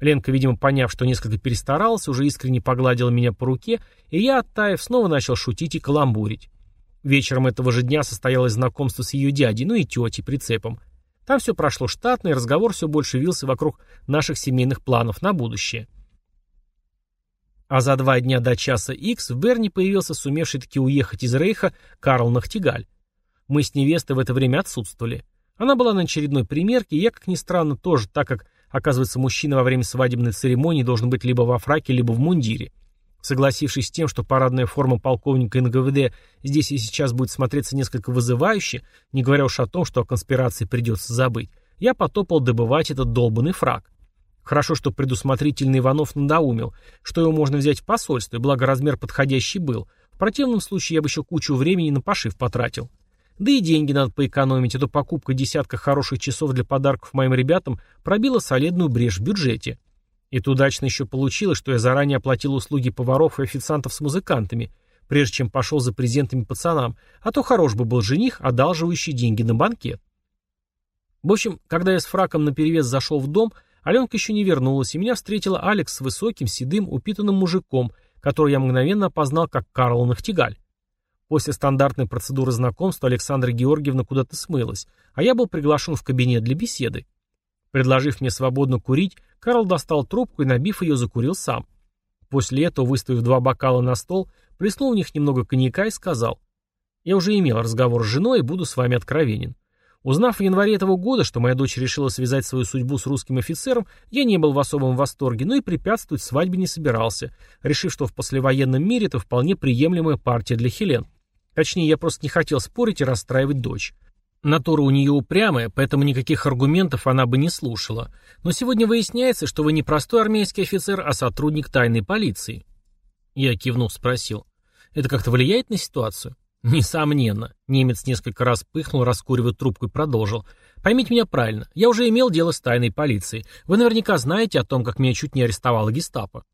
Ленка, видимо, поняв, что несколько перестарался, уже искренне погладила меня по руке, и я, оттаив, снова начал шутить и каламбурить. Вечером этого же дня состоялось знакомство с ее дядей, ну и тетей, прицепом. Там все прошло штатно, и разговор все больше вился вокруг наших семейных планов на будущее. А за два дня до часа X в Берне появился сумевший таки уехать из Рейха Карл Нахтигаль. Мы с невестой в это время отсутствовали. Она была на очередной примерке, и я, как ни странно, тоже, так как, оказывается, мужчина во время свадебной церемонии должен быть либо во фраке, либо в мундире. Согласившись с тем, что парадная форма полковника НГВД здесь и сейчас будет смотреться несколько вызывающе, не говоря уж о том, что о конспирации придется забыть, я потопал добывать этот долбанный фраг. Хорошо, что предусмотрительный Иванов надоумил, что его можно взять в посольстве, благо размер подходящий был. В противном случае я бы еще кучу времени на пошив потратил. Да и деньги надо поэкономить, а то покупка десятка хороших часов для подарков моим ребятам пробила солидную брешь в бюджете. Это удачно еще получилось, что я заранее оплатил услуги поваров и официантов с музыкантами, прежде чем пошел за презентами пацанам, а то хорош бы был жених, одалживающий деньги на банкет. В общем, когда я с фраком наперевес зашел в дом, Аленка еще не вернулась, и меня встретила Алекс с высоким, седым, упитанным мужиком, который я мгновенно опознал как Карл Нахтигаль. После стандартной процедуры знакомства Александра Георгиевна куда-то смылась, а я был приглашен в кабинет для беседы. Предложив мне свободно курить, Карл достал трубку и, набив ее, закурил сам. После этого, выставив два бокала на стол, плеснул в них немного коньяка и сказал, «Я уже имел разговор с женой и буду с вами откровенен. Узнав в январе этого года, что моя дочь решила связать свою судьбу с русским офицером, я не был в особом восторге, но и препятствовать свадьбе не собирался, решив, что в послевоенном мире это вполне приемлемая партия для Хелен. Точнее, я просто не хотел спорить и расстраивать дочь. Натура у нее упрямая, поэтому никаких аргументов она бы не слушала. Но сегодня выясняется, что вы не простой армейский офицер, а сотрудник тайной полиции. Я кивнув спросил. Это как-то влияет на ситуацию? Несомненно. Немец несколько раз пыхнул, раскуривая трубку и продолжил. Поймите меня правильно. Я уже имел дело с тайной полицией. Вы наверняка знаете о том, как меня чуть не арестовала гестапо.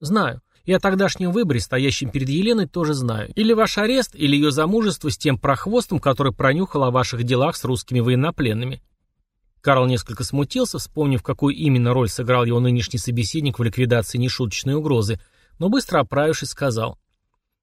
Знаю. И о тогдашнем выборе, стоящем перед Еленой, тоже знаю. Или ваш арест, или ее замужество с тем прохвостом, который пронюхал о ваших делах с русскими военнопленными. Карл несколько смутился, вспомнив, какую именно роль сыграл его нынешний собеседник в ликвидации нешуточной угрозы, но быстро оправившись сказал.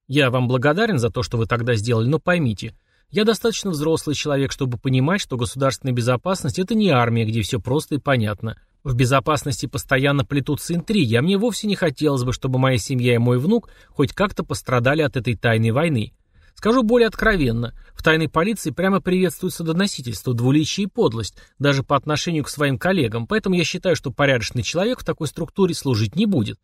Я вам благодарен за то, что вы тогда сделали, но поймите, я достаточно взрослый человек, чтобы понимать, что государственная безопасность – это не армия, где все просто и понятно. В безопасности постоянно плетутся интриги, а мне вовсе не хотелось бы, чтобы моя семья и мой внук хоть как-то пострадали от этой тайной войны. Скажу более откровенно, в тайной полиции прямо приветствуется доносительство, двуличие и подлость, даже по отношению к своим коллегам, поэтому я считаю, что порядочный человек в такой структуре служить не будет.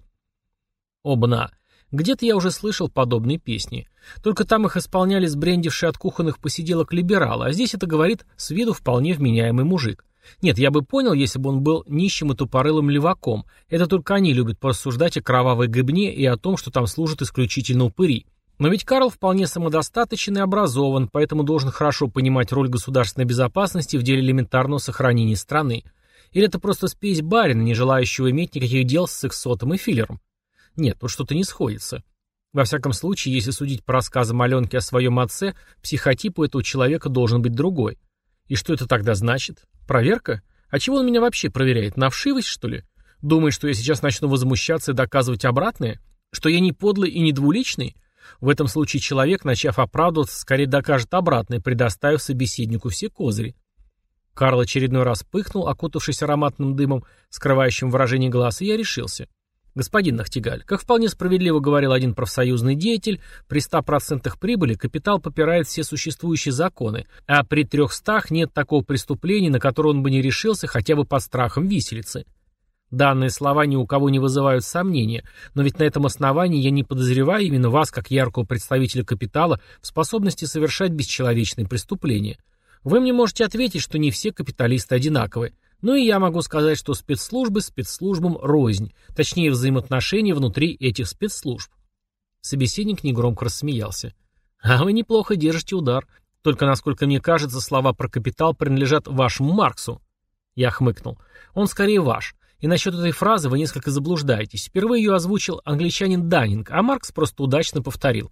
Обна. Где-то я уже слышал подобные песни. Только там их исполняли сбрендившие от кухонных посиделок либералы, а здесь это говорит с виду вполне вменяемый мужик. Нет, я бы понял, если бы он был нищим и тупорылым леваком. Это только они любят порассуждать о кровавой гыбне и о том, что там служат исключительно упыри. Но ведь Карл вполне самодостаточен и образован, поэтому должен хорошо понимать роль государственной безопасности в деле элементарного сохранения страны. Или это просто спесь барина, не желающего иметь никаких дел с сексотом и филлером? Нет, тут что-то не сходится. Во всяком случае, если судить по рассказам Аленки о своем отце, психотип у этого человека должен быть другой. И что это тогда значит? Проверка? А чего он меня вообще проверяет? На вшивость, что ли? Думает, что я сейчас начну возмущаться и доказывать обратное? Что я не подлый и не двуличный? В этом случае человек, начав оправдываться, скорее докажет обратное, предоставив собеседнику все козыри. Карл очередной раз пыхнул, окутавшись ароматным дымом, скрывающим выражение глаз, и я решился. Господин Нахтигаль, как вполне справедливо говорил один профсоюзный деятель, при 100% прибыли капитал попирает все существующие законы, а при 300 нет такого преступления, на которое он бы не решился хотя бы под страхом виселицы. Данные слова ни у кого не вызывают сомнения, но ведь на этом основании я не подозреваю именно вас, как яркого представителя капитала, в способности совершать бесчеловечные преступления. Вы мне можете ответить, что не все капиталисты одинаковы. Ну и я могу сказать, что спецслужбы спецслужбам рознь, точнее взаимоотношения внутри этих спецслужб. Собеседник негромко рассмеялся. А вы неплохо держите удар. Только, насколько мне кажется, слова про капитал принадлежат вашему Марксу. Я хмыкнул. Он скорее ваш. И насчет этой фразы вы несколько заблуждаетесь. Впервые ее озвучил англичанин Даннинг, а Маркс просто удачно повторил.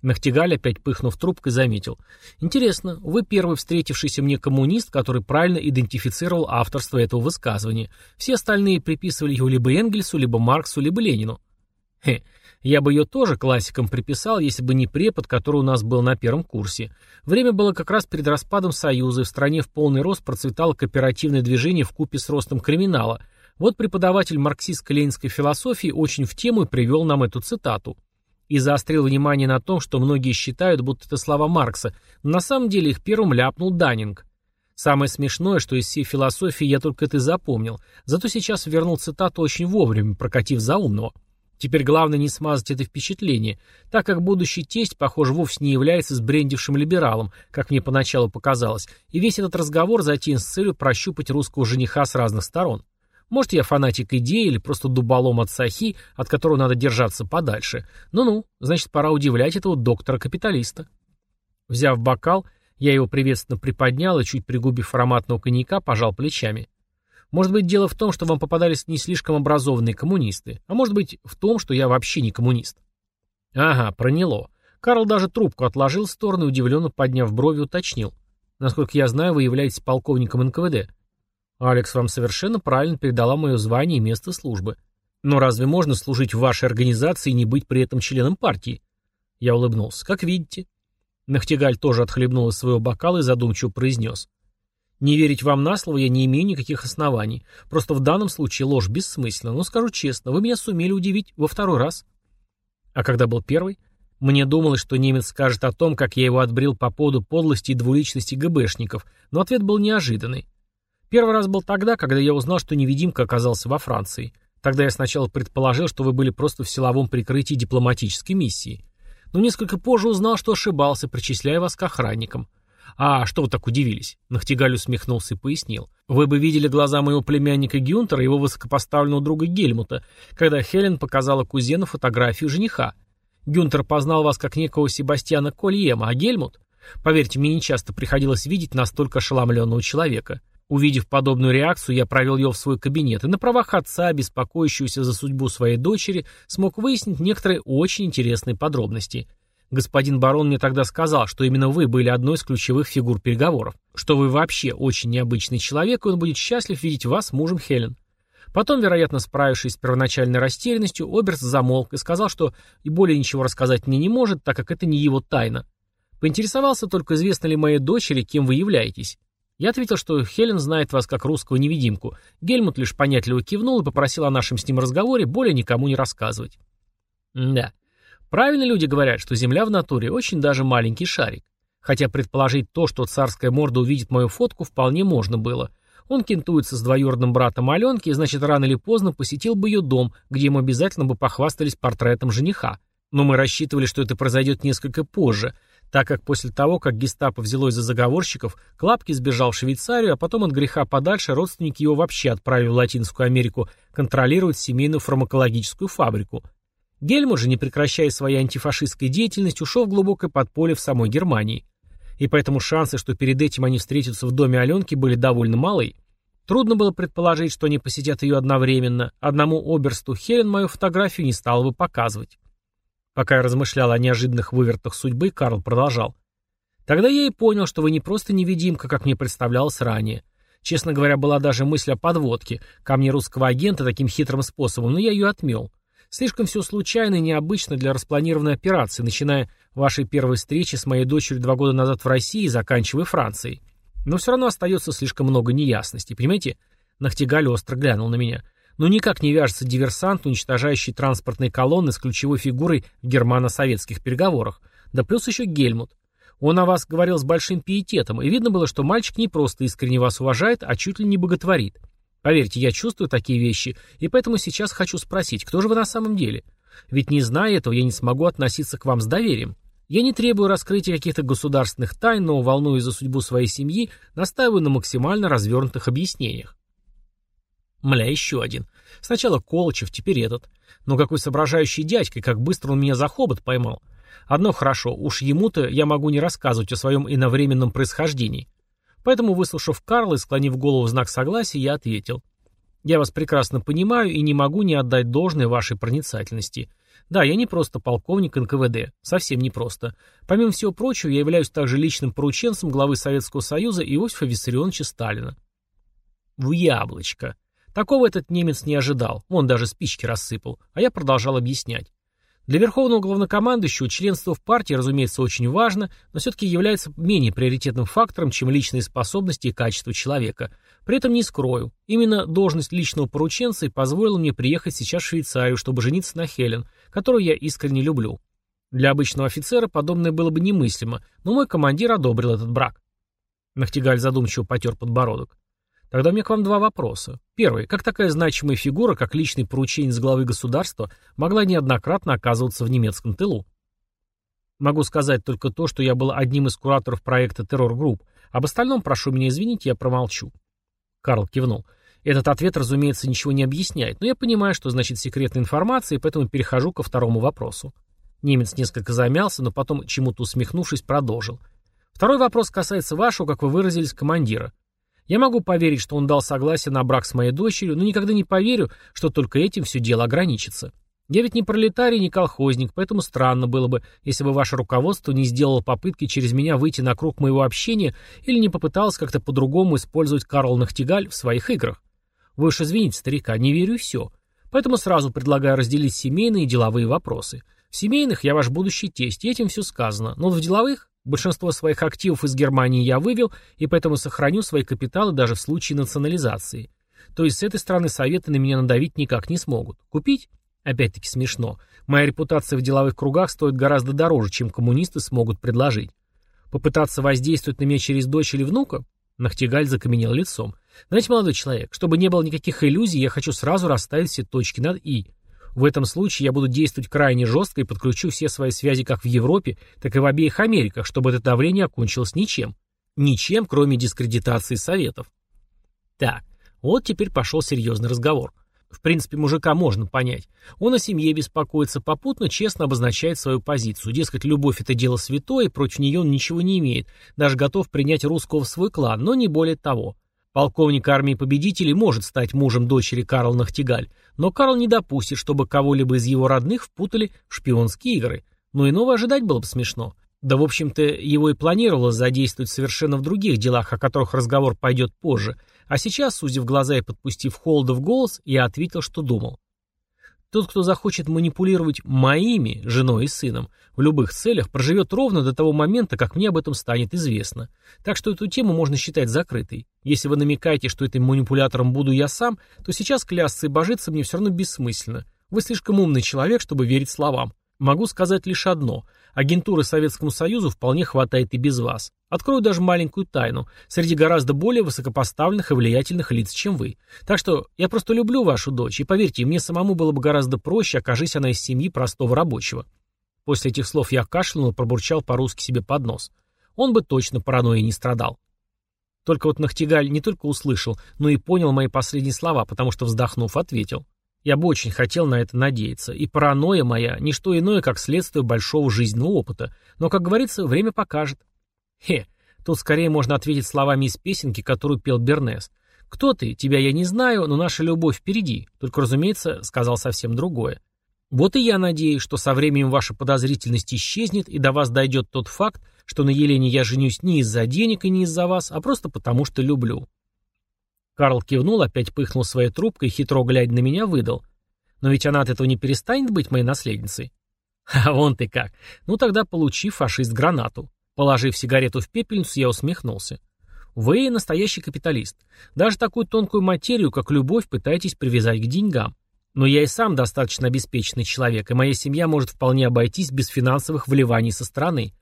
Нахтигаль, опять пыхнув трубкой, заметил. «Интересно, вы первый встретившийся мне коммунист, который правильно идентифицировал авторство этого высказывания. Все остальные приписывали его либо Энгельсу, либо Марксу, либо Ленину». Хе, я бы ее тоже классикам приписал, если бы не препод, который у нас был на первом курсе. Время было как раз перед распадом Союза, и в стране в полный рост процветало кооперативное движение в купе с ростом криминала. Вот преподаватель марксистско-ленинской философии очень в тему и привел нам эту цитату и заострил внимание на том, что многие считают, будто это слова Маркса, но на самом деле их первым ляпнул Даннинг. Самое смешное, что из всей философии я только это запомнил, зато сейчас вернул цитату очень вовремя, прокатив за умного. Теперь главное не смазать это впечатление, так как будущий тесть, похоже, вовсе не является сбрендившим либералом, как мне поначалу показалось, и весь этот разговор затеян с целью прощупать русского жениха с разных сторон. Может, я фанатик идеи или просто дуболом от сахи, от которого надо держаться подальше. Ну-ну, значит, пора удивлять этого доктора-капиталиста. Взяв бокал, я его приветственно приподнял и, чуть пригубив ароматного коньяка, пожал плечами. Может быть, дело в том, что вам попадались не слишком образованные коммунисты, а может быть, в том, что я вообще не коммунист. Ага, проняло. Карл даже трубку отложил в сторону и, удивленно подняв брови, уточнил. Насколько я знаю, вы являетесь полковником НКВД. Алекс вам совершенно правильно передала мое звание и место службы. Но разве можно служить в вашей организации и не быть при этом членом партии? Я улыбнулся. Как видите. Нахтигаль тоже отхлебнул из своего бокала и задумчиво произнес. Не верить вам на слово я не имею никаких оснований. Просто в данном случае ложь бессмысленна. Но скажу честно, вы меня сумели удивить во второй раз. А когда был первый? Мне думалось, что немец скажет о том, как я его отбрил по поводу подлости и двуличности ГБшников, но ответ был неожиданный. Первый раз был тогда, когда я узнал, что невидимка оказался во Франции. Тогда я сначала предположил, что вы были просто в силовом прикрытии дипломатической миссии. Но несколько позже узнал, что ошибался, причисляя вас к охранникам. «А, что вы так удивились?» Нахтигаль усмехнулся и пояснил. «Вы бы видели глаза моего племянника Гюнтера и его высокопоставленного друга Гельмута, когда Хелен показала кузену фотографию жениха. Гюнтер познал вас как некого Себастьяна Кольема, а Гельмут? Поверьте, мне нечасто приходилось видеть настолько ошеломленного человека. Увидев подобную реакцию, я провел ее в свой кабинет и на правах отца, беспокоящегося за судьбу своей дочери, смог выяснить некоторые очень интересные подробности. Господин барон мне тогда сказал, что именно вы были одной из ключевых фигур переговоров, что вы вообще очень необычный человек, и он будет счастлив видеть вас мужем Хелен. Потом, вероятно, справившись с первоначальной растерянностью, Оберст замолк и сказал, что и более ничего рассказать мне не может, так как это не его тайна. Поинтересовался только, известно ли моей дочери, кем вы являетесь. Я ответил, что Хелен знает вас как русского невидимку. Гельмут лишь понятливо кивнул и попросил о нашем с ним разговоре более никому не рассказывать. да. Правильно люди говорят, что Земля в натуре очень даже маленький шарик. Хотя предположить то, что царская морда увидит мою фотку, вполне можно было. Он кентуется с двоюродным братом Аленки, и значит, рано или поздно посетил бы ее дом, где ему обязательно бы похвастались портретом жениха. Но мы рассчитывали, что это произойдет несколько позже, так как после того, как гестапо взялось за заговорщиков, Клапки сбежал в Швейцарию, а потом от греха подальше родственники его вообще отправили в Латинскую Америку контролировать семейную фармакологическую фабрику. Гельмут же, не прекращая своей антифашистской деятельности, ушел в глубокое подполье в самой Германии. И поэтому шансы, что перед этим они встретятся в доме Аленки, были довольно малы. Трудно было предположить, что они посетят ее одновременно. Одному оберсту Хелен мою фотографию не стала бы показывать. Пока я размышлял о неожиданных вывертах судьбы, Карл продолжал. Тогда я и понял, что вы не просто невидимка, как мне представлялось ранее. Честно говоря, была даже мысль о подводке, ко мне русского агента таким хитрым способом, но я ее отмел. Слишком все случайно и необычно для распланированной операции, начиная вашей первой встречи с моей дочерью два года назад в России и заканчивая Францией. Но все равно остается слишком много неясностей, понимаете? Нахтигаль остро глянул на меня. Но никак не вяжется диверсант, уничтожающий транспортные колонны с ключевой фигурой в германо-советских переговорах. Да плюс еще Гельмут. Он о вас говорил с большим пиететом, и видно было, что мальчик не просто искренне вас уважает, а чуть ли не боготворит. Поверьте, я чувствую такие вещи, и поэтому сейчас хочу спросить, кто же вы на самом деле? Ведь не зная этого, я не смогу относиться к вам с доверием. Я не требую раскрытия каких-то государственных тайн, но, волнуясь за судьбу своей семьи, настаиваю на максимально развернутых объяснениях. Мля, еще один. Сначала Колычев, теперь этот. Но какой соображающий дядька, как быстро он меня за хобот поймал. Одно хорошо, уж ему-то я могу не рассказывать о своем иновременном происхождении. Поэтому, выслушав Карла и склонив голову в знак согласия, я ответил. «Я вас прекрасно понимаю и не могу не отдать должное вашей проницательности. Да, я не просто полковник НКВД, совсем не просто. Помимо всего прочего, я являюсь также личным порученцем главы Советского Союза Иосифа Виссарионовича Сталина». В яблочко. Такого этот немец не ожидал, он даже спички рассыпал, а я продолжал объяснять. Для верховного главнокомандующего членство в партии, разумеется, очень важно, но все-таки является менее приоритетным фактором, чем личные способности и качество человека. При этом не скрою, именно должность личного порученца и позволила мне приехать сейчас в Швейцарию, чтобы жениться на Хелен, которую я искренне люблю. Для обычного офицера подобное было бы немыслимо, но мой командир одобрил этот брак. Нахтигаль задумчиво потер подбородок. Тогда у меня к вам два вопроса. Первый. Как такая значимая фигура, как личный порученец главы государства, могла неоднократно оказываться в немецком тылу? Могу сказать только то, что я был одним из кураторов проекта «Террор-групп». Об остальном, прошу меня извинить, я промолчу. Карл кивнул. Этот ответ, разумеется, ничего не объясняет, но я понимаю, что значит секретная информация, и поэтому перехожу ко второму вопросу. Немец несколько замялся, но потом, чему-то усмехнувшись, продолжил. Второй вопрос касается вашего, как вы выразились, командира. Я могу поверить, что он дал согласие на брак с моей дочерью, но никогда не поверю, что только этим все дело ограничится. Я ведь не пролетарий, не колхозник, поэтому странно было бы, если бы ваше руководство не сделало попытки через меня выйти на круг моего общения или не попыталось как-то по-другому использовать Карл Нахтигаль в своих играх. Вы уж извините, старика, не верю все. Поэтому сразу предлагаю разделить семейные и деловые вопросы. В семейных я ваш будущий тесть, и этим все сказано, но в деловых Большинство своих активов из Германии я вывел, и поэтому сохраню свои капиталы даже в случае национализации. То есть с этой стороны советы на меня надавить никак не смогут. Купить? Опять-таки смешно. Моя репутация в деловых кругах стоит гораздо дороже, чем коммунисты смогут предложить. Попытаться воздействовать на меня через дочь или внука? Нахтигаль закаменел лицом. Знаете, молодой человек, чтобы не было никаких иллюзий, я хочу сразу расставить все точки над «и». В этом случае я буду действовать крайне жестко и подключу все свои связи как в Европе, так и в обеих Америках, чтобы это давление окончилось ничем. Ничем, кроме дискредитации Советов. Так, вот теперь пошел серьезный разговор. В принципе, мужика можно понять. Он о семье беспокоится, попутно честно обозначает свою позицию. Дескать, любовь – это дело святое, против нее он ничего не имеет. Даже готов принять русского в свой клан, но не более того. Полковник армии победителей может стать мужем дочери Карл Нахтигаль, но Карл не допустит, чтобы кого-либо из его родных впутали в шпионские игры. Но иного ожидать было бы смешно. Да, в общем-то, его и планировалось задействовать совершенно в других делах, о которых разговор пойдет позже. А сейчас, сузив глаза и подпустив холода в голос, я ответил, что думал. Тот, кто захочет манипулировать моими, женой и сыном, в любых целях, проживет ровно до того момента, как мне об этом станет известно. Так что эту тему можно считать закрытой. Если вы намекаете, что этим манипулятором буду я сам, то сейчас клясться и божиться мне все равно бессмысленно. Вы слишком умный человек, чтобы верить словам. Могу сказать лишь одно. Агентуры Советскому Союзу вполне хватает и без вас. Открою даже маленькую тайну. Среди гораздо более высокопоставленных и влиятельных лиц, чем вы. Так что я просто люблю вашу дочь, и поверьте, мне самому было бы гораздо проще, окажись она из семьи простого рабочего. После этих слов я кашлянул и пробурчал по-русски себе под нос. Он бы точно паранойей не страдал. Только вот Нахтигаль не только услышал, но и понял мои последние слова, потому что, вздохнув, ответил. Я бы очень хотел на это надеяться. И паранойя моя – не что иное, как следствие большого жизненного опыта. Но, как говорится, время покажет. Хе, тут скорее можно ответить словами из песенки, которую пел Бернес. «Кто ты? Тебя я не знаю, но наша любовь впереди». Только, разумеется, сказал совсем другое. Вот и я надеюсь, что со временем ваша подозрительность исчезнет, и до вас дойдет тот факт, что на Елене я женюсь не из-за денег и не из-за вас, а просто потому, что люблю. Карл кивнул, опять пыхнул своей трубкой хитро глядя на меня, выдал. Но ведь она от этого не перестанет быть моей наследницей. А вон ты как. Ну тогда получи, фашист, гранату. Положив сигарету в пепельницу, я усмехнулся. Вы настоящий капиталист. Даже такую тонкую материю, как любовь, пытаетесь привязать к деньгам. Но я и сам достаточно обеспеченный человек, и моя семья может вполне обойтись без финансовых вливаний со стороны.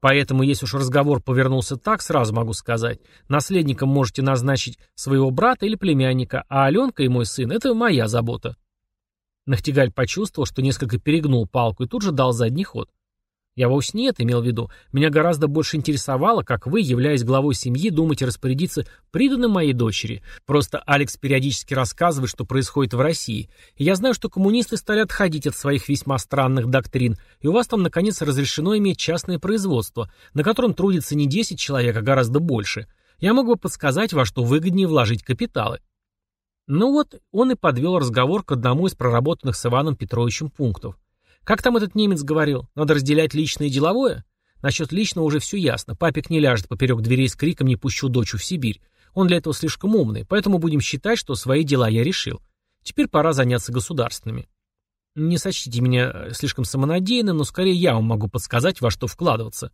Поэтому, если уж разговор повернулся так, сразу могу сказать, наследником можете назначить своего брата или племянника, а Аленка и мой сын – это моя забота. Нахтигаль почувствовал, что несколько перегнул палку и тут же дал задний ход. Я вовсе это имел в виду. Меня гораздо больше интересовало, как вы, являясь главой семьи, думаете распорядиться приданным моей дочери. Просто Алекс периодически рассказывает, что происходит в России. И я знаю, что коммунисты стали отходить от своих весьма странных доктрин, и у вас там, наконец, разрешено иметь частное производство, на котором трудится не 10 человек, а гораздо больше. Я могу подсказать, во что выгоднее вложить капиталы. Ну вот, он и подвел разговор к одному из проработанных с Иваном Петровичем пунктов. Как там этот немец говорил? Надо разделять личное и деловое? Насчет личного уже все ясно. Папик не ляжет поперек дверей с криком «Не пущу дочу в Сибирь». Он для этого слишком умный, поэтому будем считать, что свои дела я решил. Теперь пора заняться государственными. Не сочтите меня э, слишком самонадеянным, но скорее я вам могу подсказать, во что вкладываться.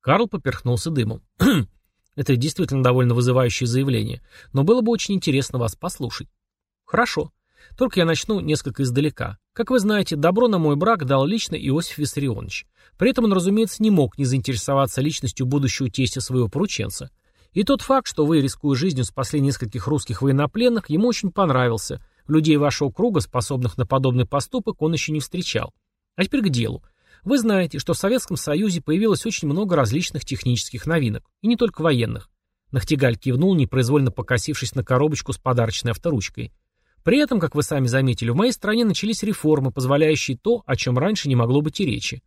Карл поперхнулся дымом. Это действительно довольно вызывающее заявление, но было бы очень интересно вас послушать. Хорошо. Только я начну несколько издалека. Как вы знаете, добро на мой брак дал лично Иосиф Виссарионович. При этом он, разумеется, не мог не заинтересоваться личностью будущего тестя своего порученца. И тот факт, что вы, рискуя жизнью, спасли нескольких русских военнопленных, ему очень понравился. Людей вашего круга, способных на подобный поступок, он еще не встречал. А теперь к делу. Вы знаете, что в Советском Союзе появилось очень много различных технических новинок, и не только военных. Нахтигаль кивнул, непроизвольно покосившись на коробочку с подарочной авторучкой. При этом, как вы сами заметили, в моей стране начались реформы, позволяющие то, о чем раньше не могло быть и речи.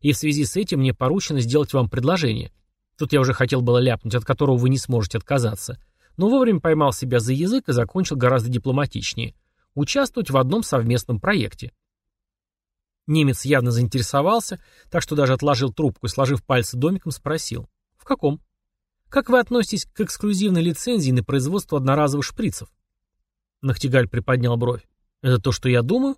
И в связи с этим мне поручено сделать вам предложение. Тут я уже хотел было ляпнуть, от которого вы не сможете отказаться. Но вовремя поймал себя за язык и закончил гораздо дипломатичнее. Участвовать в одном совместном проекте. Немец явно заинтересовался, так что даже отложил трубку и, сложив пальцы домиком, спросил. «В каком?» «Как вы относитесь к эксклюзивной лицензии на производство одноразовых шприцев?» Нахтигаль приподнял бровь. «Это то, что я думаю?»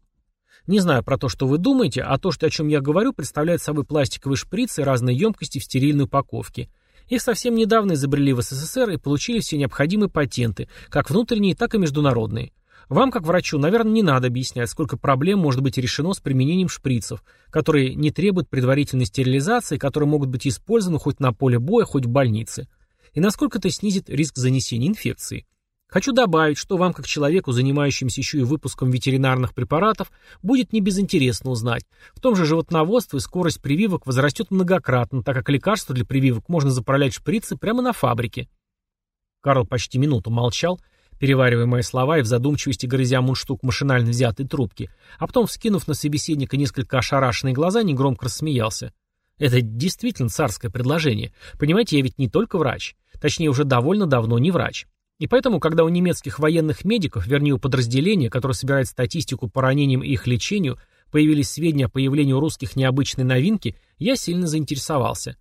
«Не знаю про то, что вы думаете, а то, что, о чем я говорю, представляет собой пластиковые шприцы разной емкости в стерильной упаковке. Их совсем недавно изобрели в СССР и получили все необходимые патенты, как внутренние, так и международные. Вам, как врачу, наверное, не надо объяснять, сколько проблем может быть решено с применением шприцев, которые не требуют предварительной стерилизации, которые могут быть использованы хоть на поле боя, хоть в больнице. И насколько это снизит риск занесения инфекции. Хочу добавить, что вам, как человеку, занимающемуся еще и выпуском ветеринарных препаратов, будет не безинтересно узнать. В том же животноводстве скорость прививок возрастет многократно, так как лекарства для прививок можно заправлять шприцы прямо на фабрике. Карл почти минуту молчал, переваривая мои слова и в задумчивости грызя мундштук машинально взятой трубки, а потом, вскинув на собеседника несколько ошарашенные глаза, негромко рассмеялся. Это действительно царское предложение. Понимаете, я ведь не только врач. Точнее, уже довольно давно не врач. И поэтому, когда у немецких военных медиков, вернее у подразделения, которое собирает статистику по ранениям и их лечению, появились сведения о появлении у русских необычной новинки, я сильно заинтересовался.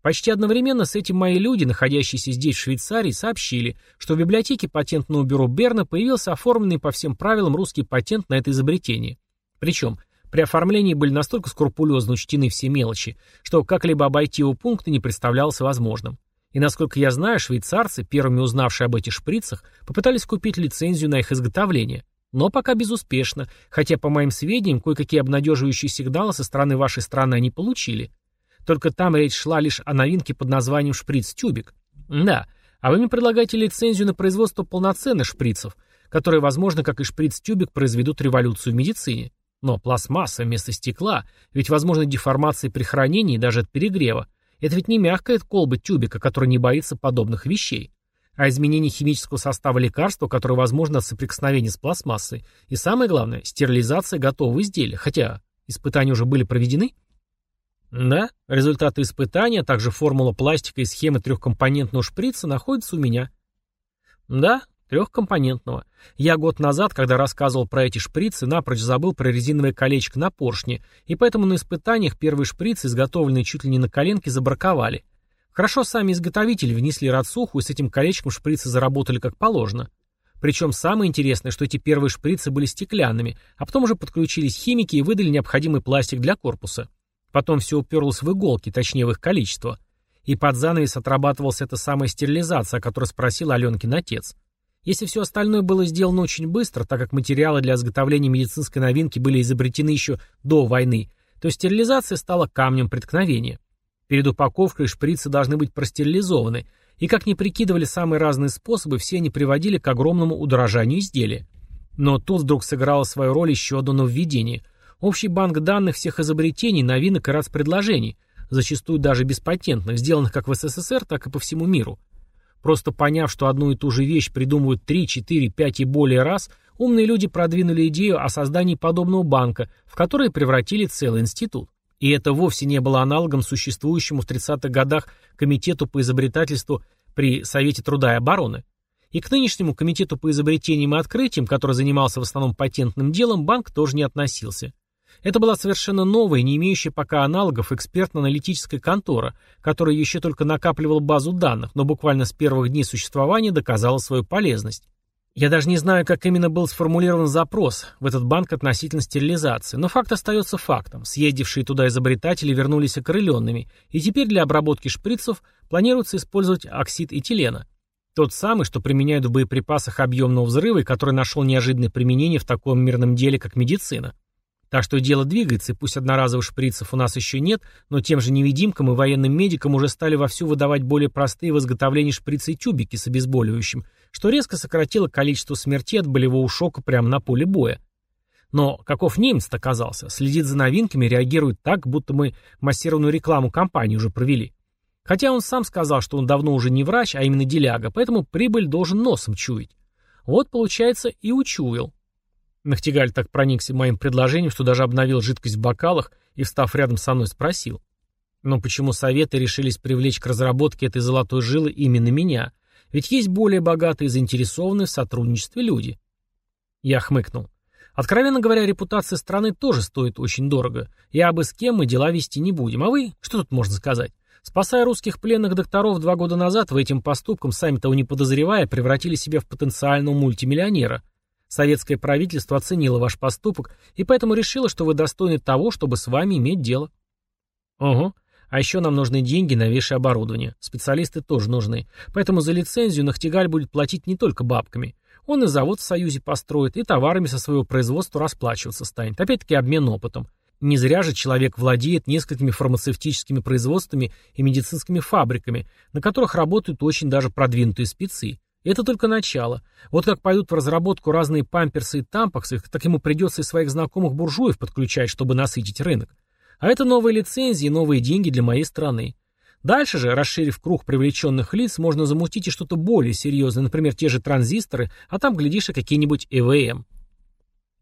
Почти одновременно с этим мои люди, находящиеся здесь, в Швейцарии, сообщили, что в библиотеке патентного бюро Берна появился оформленный по всем правилам русский патент на это изобретение. Причем при оформлении были настолько скрупулезно учтены все мелочи, что как-либо обойти его пункты не представлялось возможным. И насколько я знаю, швейцарцы, первыми узнавшие об этих шприцах, попытались купить лицензию на их изготовление. Но пока безуспешно, хотя, по моим сведениям, кое-какие обнадеживающие сигналы со стороны вашей страны они получили. Только там речь шла лишь о новинке под названием шприц-тюбик. Да, а вы мне предлагаете лицензию на производство полноценных шприцев, которые, возможно, как и шприц-тюбик, произведут революцию в медицине. Но пластмасса вместо стекла, ведь возможны деформации при хранении даже от перегрева. Это ведь не мягкая колба тюбика, которая не боится подобных вещей. а изменение химического состава лекарства, которое возможно от соприкосновения с пластмассой, и самое главное, стерилизация готового изделия, хотя испытания уже были проведены? Да, результаты испытания, а также формула пластика и схемы трехкомпонентного шприца находятся у меня. Да, трехкомпонентного. Я год назад, когда рассказывал про эти шприцы, напрочь забыл про резиновое колечко на поршне, и поэтому на испытаниях первые шприцы, изготовленные чуть ли не на коленке, забраковали. Хорошо сами изготовители внесли радсуху и с этим колечком шприцы заработали как положено. Причем самое интересное, что эти первые шприцы были стеклянными, а потом уже подключились химики и выдали необходимый пластик для корпуса. Потом все уперлось в иголки, точнее в их количество. И под занавес отрабатывалась эта самая стерилизация, о которой спросил Аленкин отец. Если все остальное было сделано очень быстро, так как материалы для изготовления медицинской новинки были изобретены еще до войны, то стерилизация стала камнем преткновения. Перед упаковкой шприцы должны быть простерилизованы, и как ни прикидывали самые разные способы, все они приводили к огромному удорожанию изделия. Но тут вдруг сыграло свою роль еще одно нововведение. Общий банк данных всех изобретений, новинок и предложений, зачастую даже беспатентных, сделанных как в СССР, так и по всему миру. Просто поняв, что одну и ту же вещь придумывают 3, 4, 5 и более раз, умные люди продвинули идею о создании подобного банка, в который превратили целый институт. И это вовсе не было аналогом существующему в 30-х годах Комитету по изобретательству при Совете труда и обороны. И к нынешнему Комитету по изобретениям и открытиям, который занимался в основном патентным делом, банк тоже не относился. Это была совершенно новая, не имеющая пока аналогов экспертно-аналитическая контора, которая еще только накапливала базу данных, но буквально с первых дней существования доказала свою полезность. Я даже не знаю, как именно был сформулирован запрос в этот банк относительно стерилизации, но факт остается фактом. Съездившие туда изобретатели вернулись окрыленными, и теперь для обработки шприцев планируется использовать оксид этилена. Тот самый, что применяют в боеприпасах объемного взрыва который нашел неожиданное применение в таком мирном деле, как медицина. Так что дело двигается, и пусть одноразовых шприцев у нас еще нет, но тем же невидимкам и военным медикам уже стали вовсю выдавать более простые в изготовлении шприцы и тюбики с обезболивающим, что резко сократило количество смертей от болевого шока прямо на поле боя. Но каков немец оказался, следит за новинками, реагирует так, будто мы массированную рекламу компании уже провели. Хотя он сам сказал, что он давно уже не врач, а именно деляга, поэтому прибыль должен носом чуять. Вот, получается, и учуял. Нахтигаль так проникся моим предложением, что даже обновил жидкость в бокалах и, встав рядом со мной, спросил. Но почему советы решились привлечь к разработке этой золотой жилы именно меня? Ведь есть более богатые и заинтересованные в сотрудничестве люди. Я хмыкнул. Откровенно говоря, репутация страны тоже стоит очень дорого. Я бы с кем мы дела вести не будем. А вы, что тут можно сказать? Спасая русских пленных докторов два года назад, вы этим поступком, сами того не подозревая, превратили себя в потенциального мультимиллионера – Советское правительство оценило ваш поступок и поэтому решило, что вы достойны того, чтобы с вами иметь дело. Ого. А еще нам нужны деньги, новейшее оборудование. Специалисты тоже нужны. Поэтому за лицензию Нахтигаль будет платить не только бабками. Он и завод в Союзе построит, и товарами со своего производства расплачиваться станет. Опять-таки обмен опытом. Не зря же человек владеет несколькими фармацевтическими производствами и медицинскими фабриками, на которых работают очень даже продвинутые спецы. Это только начало. Вот как пойдут в разработку разные памперсы и тампаксы, так ему придется и своих знакомых буржуев подключать, чтобы насытить рынок. А это новые лицензии, новые деньги для моей страны. Дальше же, расширив круг привлеченных лиц, можно замутить и что-то более серьезное, например, те же транзисторы, а там, глядишь, и какие-нибудь ЭВМ.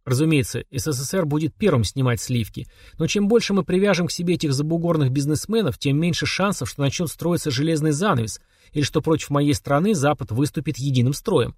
Разумеется, СССР будет первым снимать сливки, но чем больше мы привяжем к себе этих забугорных бизнесменов, тем меньше шансов, что начнет строиться железный занавес, или что против моей страны Запад выступит единым строем.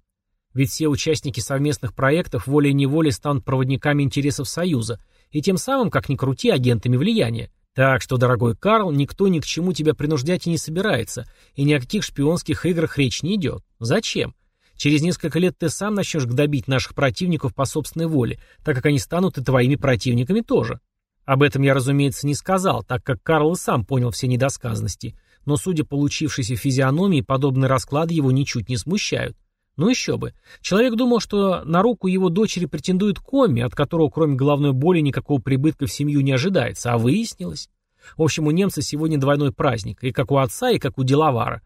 Ведь все участники совместных проектов волей-неволей станут проводниками интересов Союза, и тем самым, как ни крути, агентами влияния. Так что, дорогой Карл, никто ни к чему тебя принуждать и не собирается, и ни о каких шпионских играх речь не идет. Зачем? Через несколько лет ты сам начнешь гдобить наших противников по собственной воле, так как они станут и твоими противниками тоже. Об этом я, разумеется, не сказал, так как Карл и сам понял все недосказанности, но, судя по получившейся физиономии, подобные расклады его ничуть не смущают. Ну еще бы. Человек думал, что на руку его дочери претендует Коми, от которого кроме головной боли никакого прибытка в семью не ожидается, а выяснилось. В общем, у немца сегодня двойной праздник, и как у отца, и как у деловара.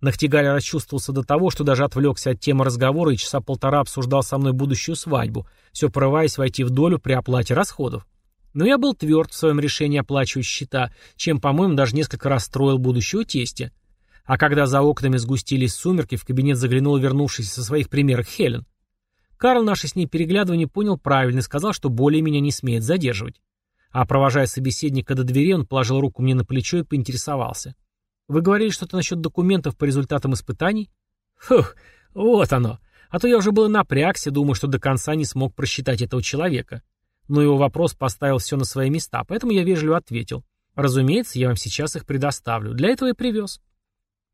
Нахтигаль расчувствовался до того, что даже отвлекся от темы разговора и часа полтора обсуждал со мной будущую свадьбу, все порываясь войти в долю при оплате расходов. Но я был тверд в своем решении оплачивать счета, чем, по-моему, даже несколько расстроил будущего тестя. А когда за окнами сгустились сумерки, в кабинет заглянул вернувшийся со своих примерок Хелен. Карл наше с ней переглядывание понял правильно и сказал, что более меня не смеет задерживать. А провожая собеседника до двери, он положил руку мне на плечо и поинтересовался. «Вы говорили что-то насчет документов по результатам испытаний?» «Фух, вот оно. А то я уже было напрягся, думаю, что до конца не смог просчитать этого человека. Но его вопрос поставил все на свои места, поэтому я вежливо ответил. Разумеется, я вам сейчас их предоставлю. Для этого и привез.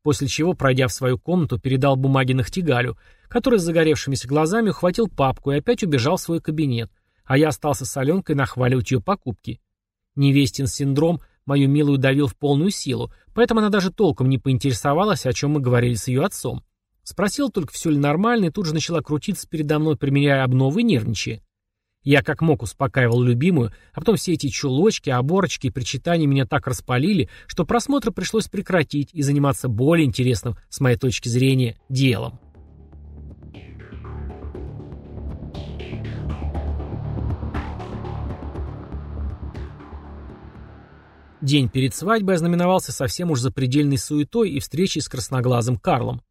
После чего, пройдя в свою комнату, передал бумаги Нахтигалю, который с загоревшимися глазами ухватил папку и опять убежал в свой кабинет, а я остался с Аленкой нахваливать ее покупки. Невестин синдром мою милую давил в полную силу, поэтому она даже толком не поинтересовалась, о чем мы говорили с ее отцом. Спросил только, все ли нормально, и тут же начала крутиться передо мной, применяя обновы, нервничая. Я как мог успокаивал любимую, а потом все эти чулочки, оборочки и причитания меня так распалили, что просмотр пришлось прекратить и заниматься более интересным, с моей точки зрения, делом. День перед свадьбой ознаменовался совсем уж запредельной суетой и встречей с красноглазым Карлом.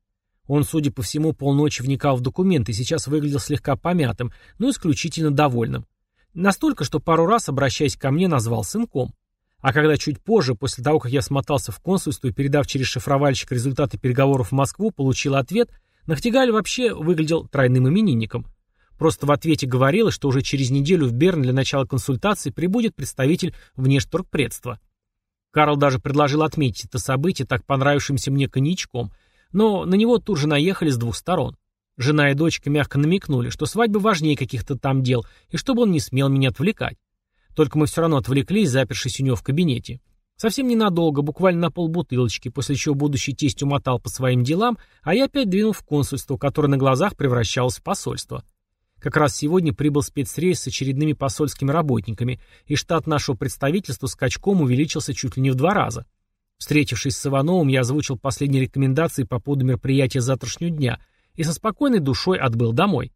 Он, судя по всему, полночи вникал в документы и сейчас выглядел слегка помятым, но исключительно довольным. Настолько, что пару раз, обращаясь ко мне, назвал сынком. А когда чуть позже, после того, как я смотался в консульство и передав через шифровальщик результаты переговоров в Москву, получил ответ, Нахтигаль вообще выглядел тройным именинником. Просто в ответе говорилось, что уже через неделю в Берн для начала консультации прибудет представитель внешторгпредства. Карл даже предложил отметить это событие так понравившимся мне коньячком – но на него тут же наехали с двух сторон. Жена и дочка мягко намекнули, что свадьба важнее каких-то там дел, и чтобы он не смел меня отвлекать. Только мы все равно отвлеклись, запершись у него в кабинете. Совсем ненадолго, буквально на полбутылочки, после чего будущий тесть умотал по своим делам, а я опять двинул в консульство, которое на глазах превращалось в посольство. Как раз сегодня прибыл спецрейс с очередными посольскими работниками, и штат нашего представительства скачком увеличился чуть ли не в два раза. Встретившись с Ивановым, я озвучил последние рекомендации по поводу мероприятия завтрашнего дня и со спокойной душой отбыл домой.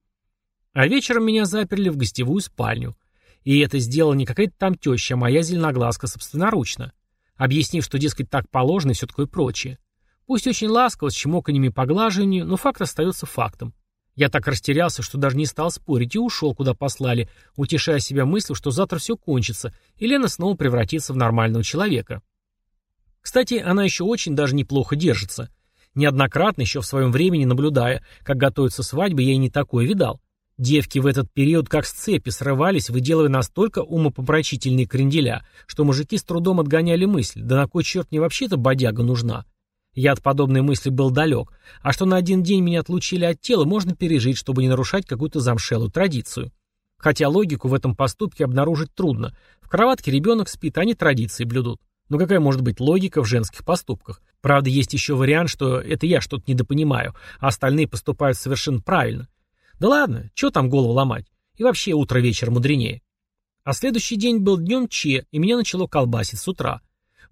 А вечером меня заперли в гостевую спальню. И это сделала не какая-то там теща, а моя зеленоглазка собственноручно. Объяснив, что, дескать, так положено и все такое прочее. Пусть очень ласково, с чмоканьями и поглаживанием, но факт остается фактом. Я так растерялся, что даже не стал спорить и ушел, куда послали, утешая себя мыслью, что завтра все кончится, и Лена снова превратится в нормального человека. Кстати, она еще очень даже неплохо держится. Неоднократно еще в своем времени наблюдая, как готовится свадьба, я и не такое видал. Девки в этот период как с цепи срывались, выделывая настолько умопомрачительные кренделя, что мужики с трудом отгоняли мысль, да на кой черт мне вообще-то бодяга нужна? Я от подобной мысли был далек, а что на один день меня отлучили от тела, можно пережить, чтобы не нарушать какую-то замшелую традицию. Хотя логику в этом поступке обнаружить трудно. В кроватке ребенок спит, а они традиции блюдут. Но какая может быть логика в женских поступках? Правда, есть еще вариант, что это я что-то недопонимаю, а остальные поступают совершенно правильно. Да ладно, что там голову ломать? И вообще утро вечер мудренее. А следующий день был днем Че, и меня начало колбасить с утра.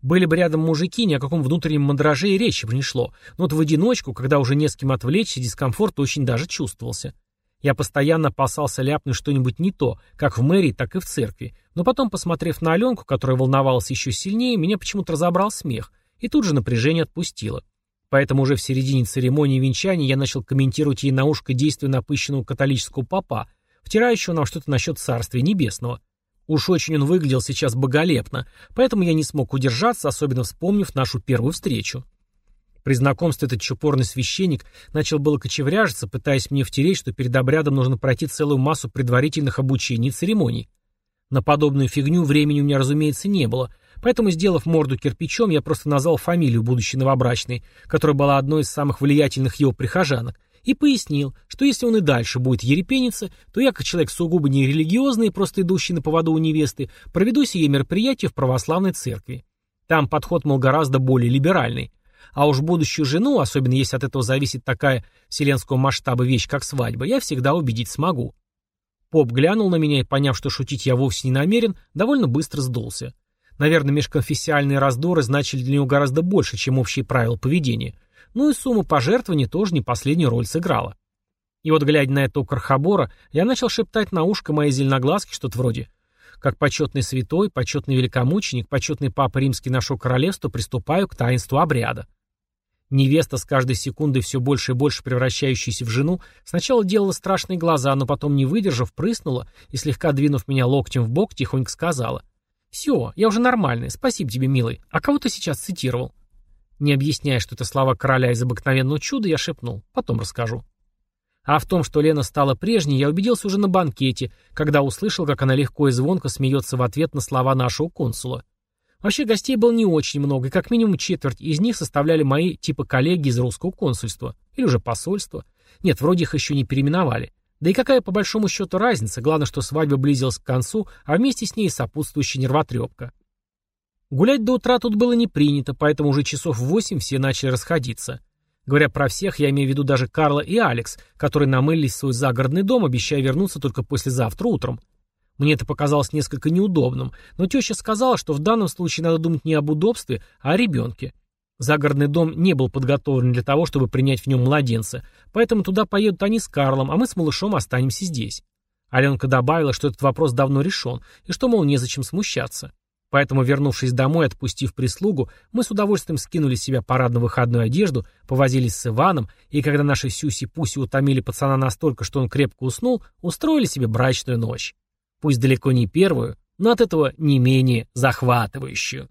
Были бы рядом мужики, ни о каком внутреннем мандраже и речи бы не шло. Но вот в одиночку, когда уже не с кем отвлечься, дискомфорт очень даже чувствовался. Я постоянно опасался ляпнуть что-нибудь не то, как в мэрии, так и в церкви. Но потом, посмотрев на Аленку, которая волновалась еще сильнее, меня почему-то разобрал смех, и тут же напряжение отпустило. Поэтому уже в середине церемонии венчания я начал комментировать ей на ушко действия напыщенного католического папа, втирающего нам что-то насчет Царствия Небесного. Уж очень он выглядел сейчас боголепно, поэтому я не смог удержаться, особенно вспомнив нашу первую встречу. При знакомстве этот чупорный священник начал было кочевряжиться, пытаясь мне втереть, что перед обрядом нужно пройти целую массу предварительных обучений и церемоний. На подобную фигню времени у меня, разумеется, не было, поэтому, сделав морду кирпичом, я просто назвал фамилию будущей новобрачной, которая была одной из самых влиятельных его прихожанок, и пояснил, что если он и дальше будет ерепениться, то я, как человек сугубо нерелигиозный, просто идущий на поводу у невесты, проведу сие мероприятие в православной церкви. Там подход, мол, гораздо более либеральный. А уж будущую жену, особенно если от этого зависит такая вселенского масштаба вещь, как свадьба, я всегда убедить смогу. Поп глянул на меня и, поняв, что шутить я вовсе не намерен, довольно быстро сдулся. Наверное, межконфессиальные раздоры значили для него гораздо больше, чем общие правила поведения. Ну и сумма пожертвований тоже не последнюю роль сыграла. И вот, глядя на этого крохобора, я начал шептать на ушко моей зеленоглазки что-то вроде «Как почетный святой, почетный великомученик, почетный папа римский нашего королевства, приступаю к таинству обряда». Невеста, с каждой секундой все больше и больше превращающаяся в жену, сначала делала страшные глаза, но потом, не выдержав, прыснула и, слегка двинув меня локтем в бок, тихонько сказала. «Все, я уже нормальная, спасибо тебе, милый. А кого ты сейчас цитировал?» Не объясняя, что это слова короля из обыкновенного чуда, я шепнул. Потом расскажу. А в том, что Лена стала прежней, я убедился уже на банкете, когда услышал, как она легко и звонко смеется в ответ на слова нашего консула. Вообще гостей было не очень много, и как минимум четверть из них составляли мои типа коллеги из русского консульства. Или уже посольства. Нет, вроде их еще не переименовали. Да и какая по большому счету разница, главное, что свадьба близилась к концу, а вместе с ней сопутствующая нервотрепка. Гулять до утра тут было не принято, поэтому уже часов в восемь все начали расходиться. Говоря про всех, я имею в виду даже Карла и Алекс, которые намылились в свой загородный дом, обещая вернуться только послезавтра утром. Мне это показалось несколько неудобным, но теща сказала, что в данном случае надо думать не об удобстве, а о ребенке. Загородный дом не был подготовлен для того, чтобы принять в нем младенца, поэтому туда поедут они с Карлом, а мы с малышом останемся здесь. Аленка добавила, что этот вопрос давно решен, и что, мол, незачем смущаться. Поэтому, вернувшись домой, отпустив прислугу, мы с удовольствием скинули с себя парадно-выходную одежду, повозились с Иваном, и когда наши Сюси-Пуси утомили пацана настолько, что он крепко уснул, устроили себе брачную ночь. Пусть далеко не первую, но от этого не менее захватывающую.